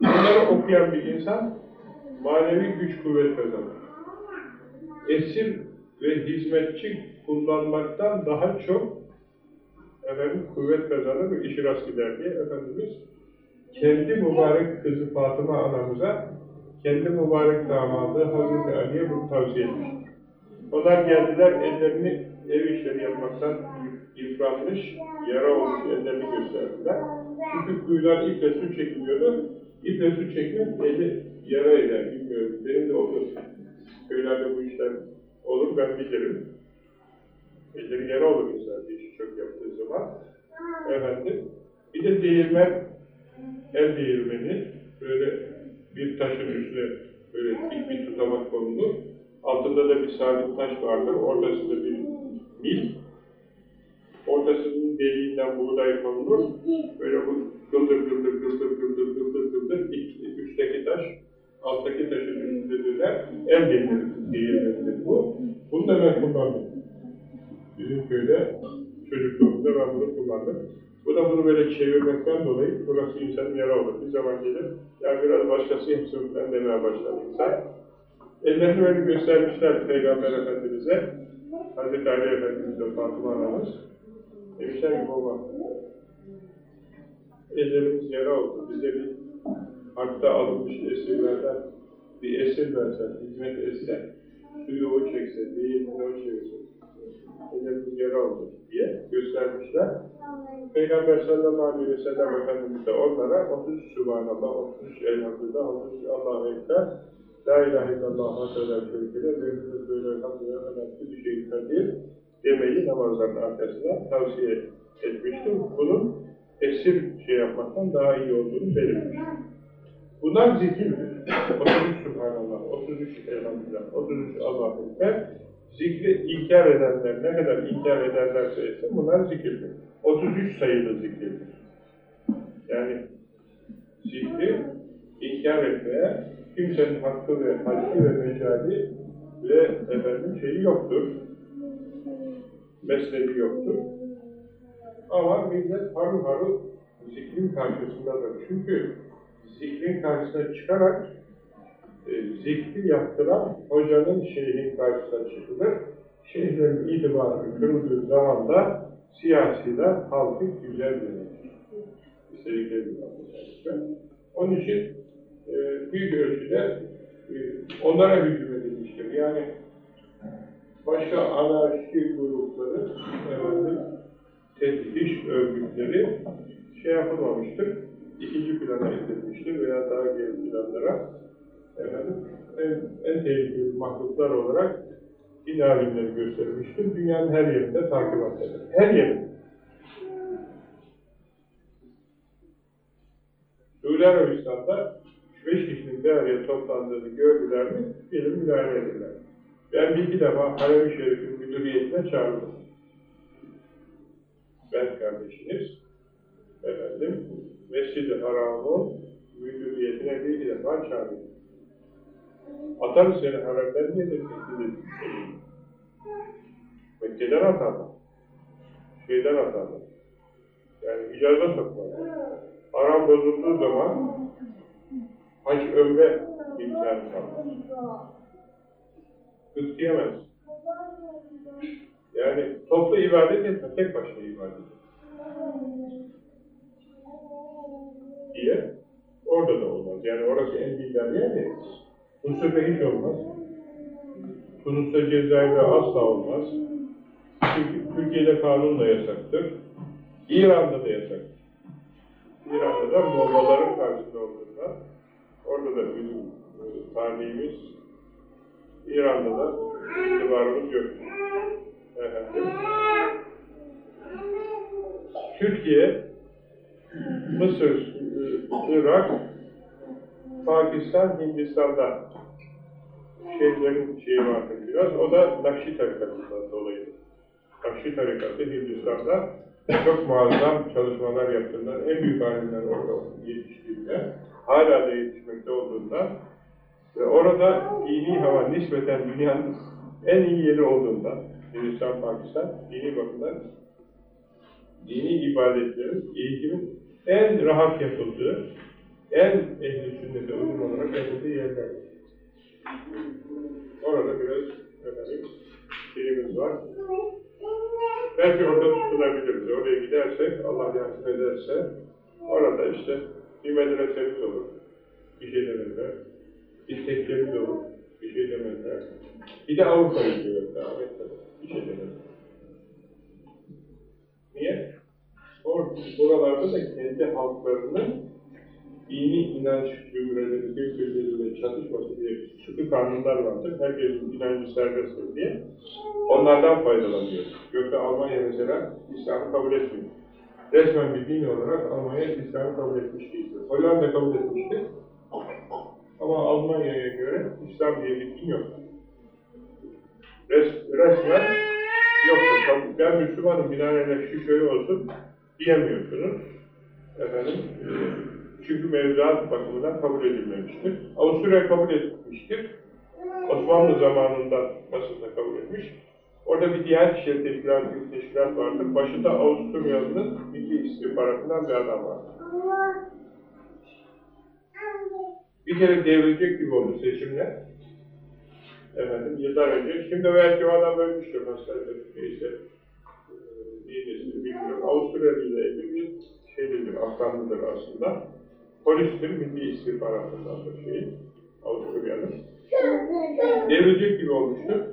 Bunları okuyan bir insan manevi güç kuvvet kazanır. Esir ve hizmetçi kullanmaktan daha çok efendim, kuvvet kazanır işi rast gider diye Efendimiz kendi mübarek kızı Fatıma anamıza kendi mübarek damadı Hazreti Ali'ye bunu tavsiye etmiştir. Onlar geldiler, ellerini ev işleri yapmaktan yıpranmış, yara olmuş ellerini gösterdiler. Çünkü kuyudan iple su çekiliyordu. İple su çekmek eli yara eder, bilmiyorum. Benim de olur. Köylerde bu işler olur, ben bilirim. Elleri yara olur mesela bir işi çok yaptığı zaman. Efendim, bir de değirmen, el değirmeni, böyle bir taşın üstüne böyle dik bir tutamak konulur. Altında da bir sabit taş vardır, ortasında bir mil. Ortasının deliğinden buğday konulur. Böyle bu gıldır gıldır gıldır gıldır gıldır gıldır üstteki taş, alttaki taşın üstünde döner. El değirmenidir bu. Bunu da ben kullandım. Bizim köyde çocukluğumuzda ben bunu kullandım. Bu da bunu böyle çevirmekten dolayı burası insanın yara olur. Bir zaman gelir, ya biraz başkası yapsın, ben demeye başlar insan. Ellerini böyle göstermişler Peygamber Efendimiz'e. Hazreti Ali Efendimiz de Fatıma Anamız. Demişler ki baba, ellerimiz yara oldu. Bize bir harpte alınmış esirlerden bir esir versen, hizmet etse, suyu o çekse, değirmeni o çekse, ellerimiz yara oldu diye göstermişler. Peygamber sallallahu aleyhi ve sellem Efendimiz de onlara 33 Subhanallah, 33 Elhamdülillah, 33 Allahu Ekber, La ilahe illallah hasreder şerifine, Mevlüt'ü böyle elhamdülillah, önemli bir şey kadir demeyi namazların arkasına tavsiye etmiştim. Bunun esir şey yapmaktan daha iyi olduğunu belirtmiş. Bunlar zikirdir. 33 Subhanallah, 33 Elhamdülillah, 33 Allahu Ekber, zikri inkar edenler, ne kadar inkar ederlerse etsin, bunlar zikirdir. 33 sayılı zikirdir. Yani zikri inkar etmeye kimsenin hakkı ve haddi ve mecali ve efendim şeyi yoktur. Mesleği yoktur. Ama millet harıl harıl zikrin karşısındadır. Çünkü zikrin karşısına çıkarak e, zikri yaptıran hocanın şeyhin karşısına çıkılır. Şeyhlerin itibarı kırıldığı zaman da siyasiler halkı güzel yönetir. İstedikleri. Onun için e, büyük ölçüde e, onlara hücum edilmiştir. Yani başka anarşi grupları, efendim, teftiş örgütleri şey yapılmamıştır. İkinci plana itilmiştir veya daha geri planlara efendim, en, en tehlikeli mahluklar olarak din alimleri gösterilmiştir. Dünyanın her yerinde takibattedir. Her yerinde. Suudi Arabistan'da 3-5 kişinin bir araya toplandığını gördüler mi, gelir müdahale ederler. Ben bir iki defa Harem-i Şerif'in müdüriyetine çağırdım. Ben kardeşiniz, efendim, Mescid-i Haram'ın müdüriyetine bir defa çağırdım. Atarız seni haremden niye de? Mekke'den atarlar. Şeyden atarlar. Yani icaza sokmalar. Haram bozulduğu zaman hac ömre imkanı kalmaz. Kız. Yani toplu ibadet etme, tek başına ibadet et. Diye orada da olmaz. Yani orası en dindar yer değil. Mısır'da hiç olmaz. Tunus'ta Cezayir'de asla olmaz. Çünkü Türkiye'de kanunla yasaktır. İran'da da yasaktır. İran'da da Moğolların karşısında olduğunda orada da bizim e, tarihimiz İran'da da itibarımız yok. Efendim. Türkiye, Mısır, e, Irak, Pakistan, Hindistan'da şeylerin şeyi vardır biraz. O da Nakşi tarikatından dolayı. Nakşi tarikatı Hindistan'da çok muazzam çalışmalar yaptığından, en büyük alimler orada yetiştiğinde, hala da yetişmekte olduğunda ve orada dini hava nispeten dünyanın en iyi yeri olduğunda, Hindistan, Pakistan, dini bakımdan dini ibadetlerin, eğitimin en rahat yapıldığı, en ehli sünnete uygun olarak yapıldığı yerler. Orada biraz efendim, şeyimiz var. Belki orada tutunabiliriz. Oraya gidersek, Allah yardım ederse, orada işte bir medresemiz olur. Bir şey demezler. Bir tekkemiz olur. Bir şey demezler. Bir de Avrupa'yı diyor. Davet Bir şey demezler. Niye? Or buralarda da kendi halklarının dini inanç cümleleri birbirleriyle çatışması diye sıkı kanunlar vardır. Herkesin inancı serbesttir diye. Onlardan faydalanıyor. Yoksa Almanya mesela İslam'ı kabul etmiyor. Resmen bir din olarak Almanya İslam'ı kabul etmiş değildir. Hollanda kabul etmiştir. Ama Almanya'ya göre İslam diye bir din yok. Res, resmen yoktur. Ben Müslümanım binaenaleyh şu şöyle olsun diyemiyorsunuz. Efendim, e, çünkü mevzuat bakımından kabul edilmemiştir. Avusturya kabul etmiştir. Osmanlı zamanında nasıl da kabul etmiş. Orada bir diğer işleri teşkilat, bir teşkilat vardır. Başında Avusturyalı'nın milli istihbaratından bir adam vardır. Bir kere devrilecek gibi oldu seçimler. Efendim yıllar önce. Şimdi belki o adam ölmüştür mesela neyse. Neyse bilmiyorum. Avustralya'da bir şeylidir, Afganlıdır aslında. Polistir, Milli İstihbaratındandır şey. Avustralya'nın. Devrilecek gibi olmuştu.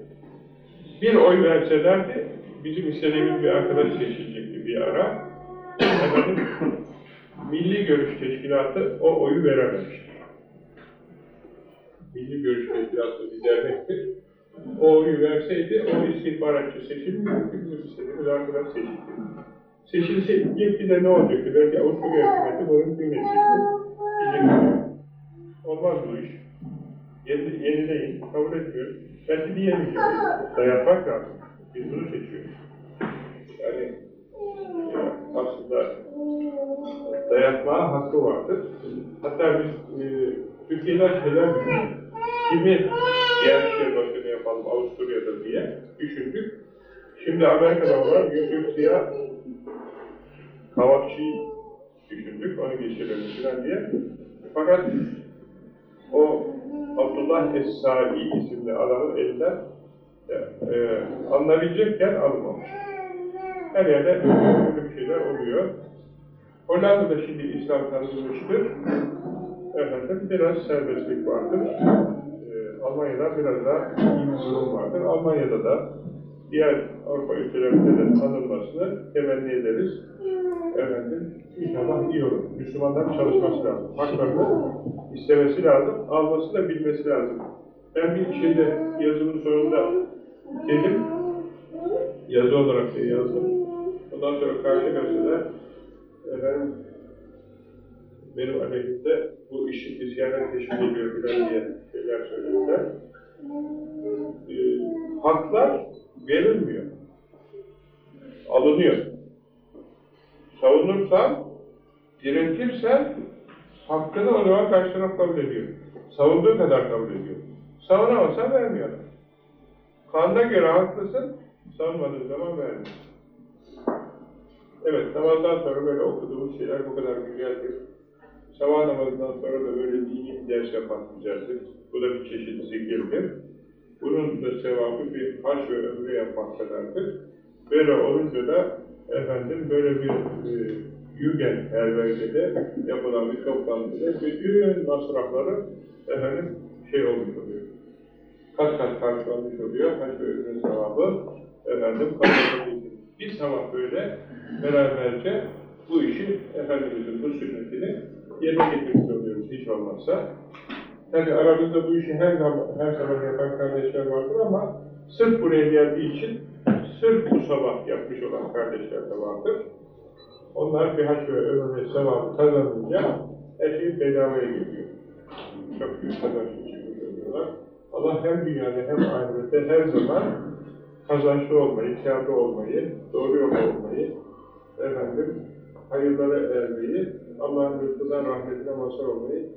Bir oy verselerdi, bizim istediğimiz bir arkadaş seçilecekti bir ara. Efendim, Milli Görüş Teşkilatı o oyu verememişti. Milli Görüş Teşkilatı bir dernektir. Oyu verseydi, o istihbaratçı seçilmiyordu, bizim istediğimiz arkadaş seçildi. Seçilseydi de ne olacaktı? Belki Avusturya hükümeti bunu hükümedecekti. Diyecekti. Olmaz bu iş. Yeni, yenileyin, kabul etmiyoruz. Belki diyemeyeceğiz. Dayatmak lazım. Biz bunu seçiyoruz. Yani ya, aslında dayatmaya hakkı vardır. Hatta biz e, Türkiye'den şeyler düşündük. Kimi Diyanet Başkanı yapalım Avusturya'da diye düşündük. Şimdi Amerika'da var Yusuf Ziya Kavakçı'yı düşündük, onu geçirelim falan diye. Fakat o Abdullah Es-Sadi isimli adamın elinden e, e, alınabilecekken alınmamış. Her yerde böyle bir şeyler oluyor. Hollanda'da şimdi İslam tanınmıştır. Efendim biraz serbestlik vardır. Almanya'da biraz daha iyi bir durum vardır. Almanya'da da diğer Avrupa ülkelerinde de tanınmasını temenni ederiz. Efendim inşallah iyi olur. Müslümanların çalışması lazım. Haklarını istemesi lazım, alması da bilmesi lazım. Ben bir şeyde yazımın sonunda dedim, yazı olarak da yazdım. Ondan sonra karşı karşıya efendim, benim aleyhimde bu işi isyanı teşvik ediyor filan diye şeyler söylediler. Ee, haklar verilmiyor. Alınıyor. Savunursan, direntirsen hakkını o zaman karşı taraf kabul ediyor. Savunduğu kadar kabul ediyor. Savunamazsan vermiyor. Kanuna göre haklısın, savunmadığın zaman vermiyor. Evet, namazdan sonra böyle okuduğumuz şeyler bu kadar güzeldir. Sabah namazından sonra da böyle dini bir ders yapmak güzeldir. Bu da bir çeşit zikirdir. Bunun da sevabı bir haç ve ömrü yapmak kadardır. Böyle olunca da efendim böyle bir e, Yügen herbergede yapılan bir toplantıda bütün masrafları efendim şey olmuş oluyor. Kat kat karşılanmış oluyor. Haç ve ömrü sevabı efendim kazanılmış. Bir sabah böyle beraberce bu işi Efendimizin bu sünnetini yerine getirmiş oluyoruz hiç olmazsa. Tabi aramızda bu işi her zaman, her zaman yapan kardeşler vardır ama sırf buraya geldiği için sırf bu sabah yapmış olan kardeşler de vardır. Onlar bir haç ve ömür ve sevabı kazanınca her şey bedavaya geliyor. Çok büyük kazanç için oluyorlar. Allah hem dünyada hem ahirette her zaman kazançlı olmayı, kârlı olmayı, doğru yolda olmayı, efendim, hayırlara ermeyi, Allah'ın lütfundan rahmetine mazhar olmayı,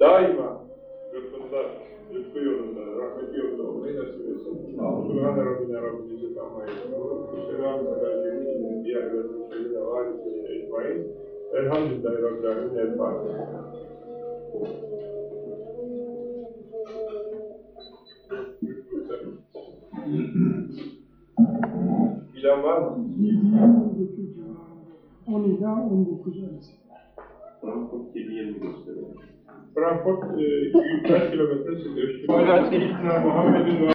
daima lütfunda, lütfu yolunda, rahmeti yolunda olmayı nasip etsin. Subhane Rabbine Rabbil İzzet Amma Yasavun. Selamun Cemil'in diğer ve Resulüne ve Alisine Ecmain. Elhamdülillahi Rabbil Alemin. El Fatiha. Bilen var mı? 10 ila 19 arası. Frankfurt 7-20 gösteriyor. Frankfurt e, kaç kilometre sürüyor? Muhammed'in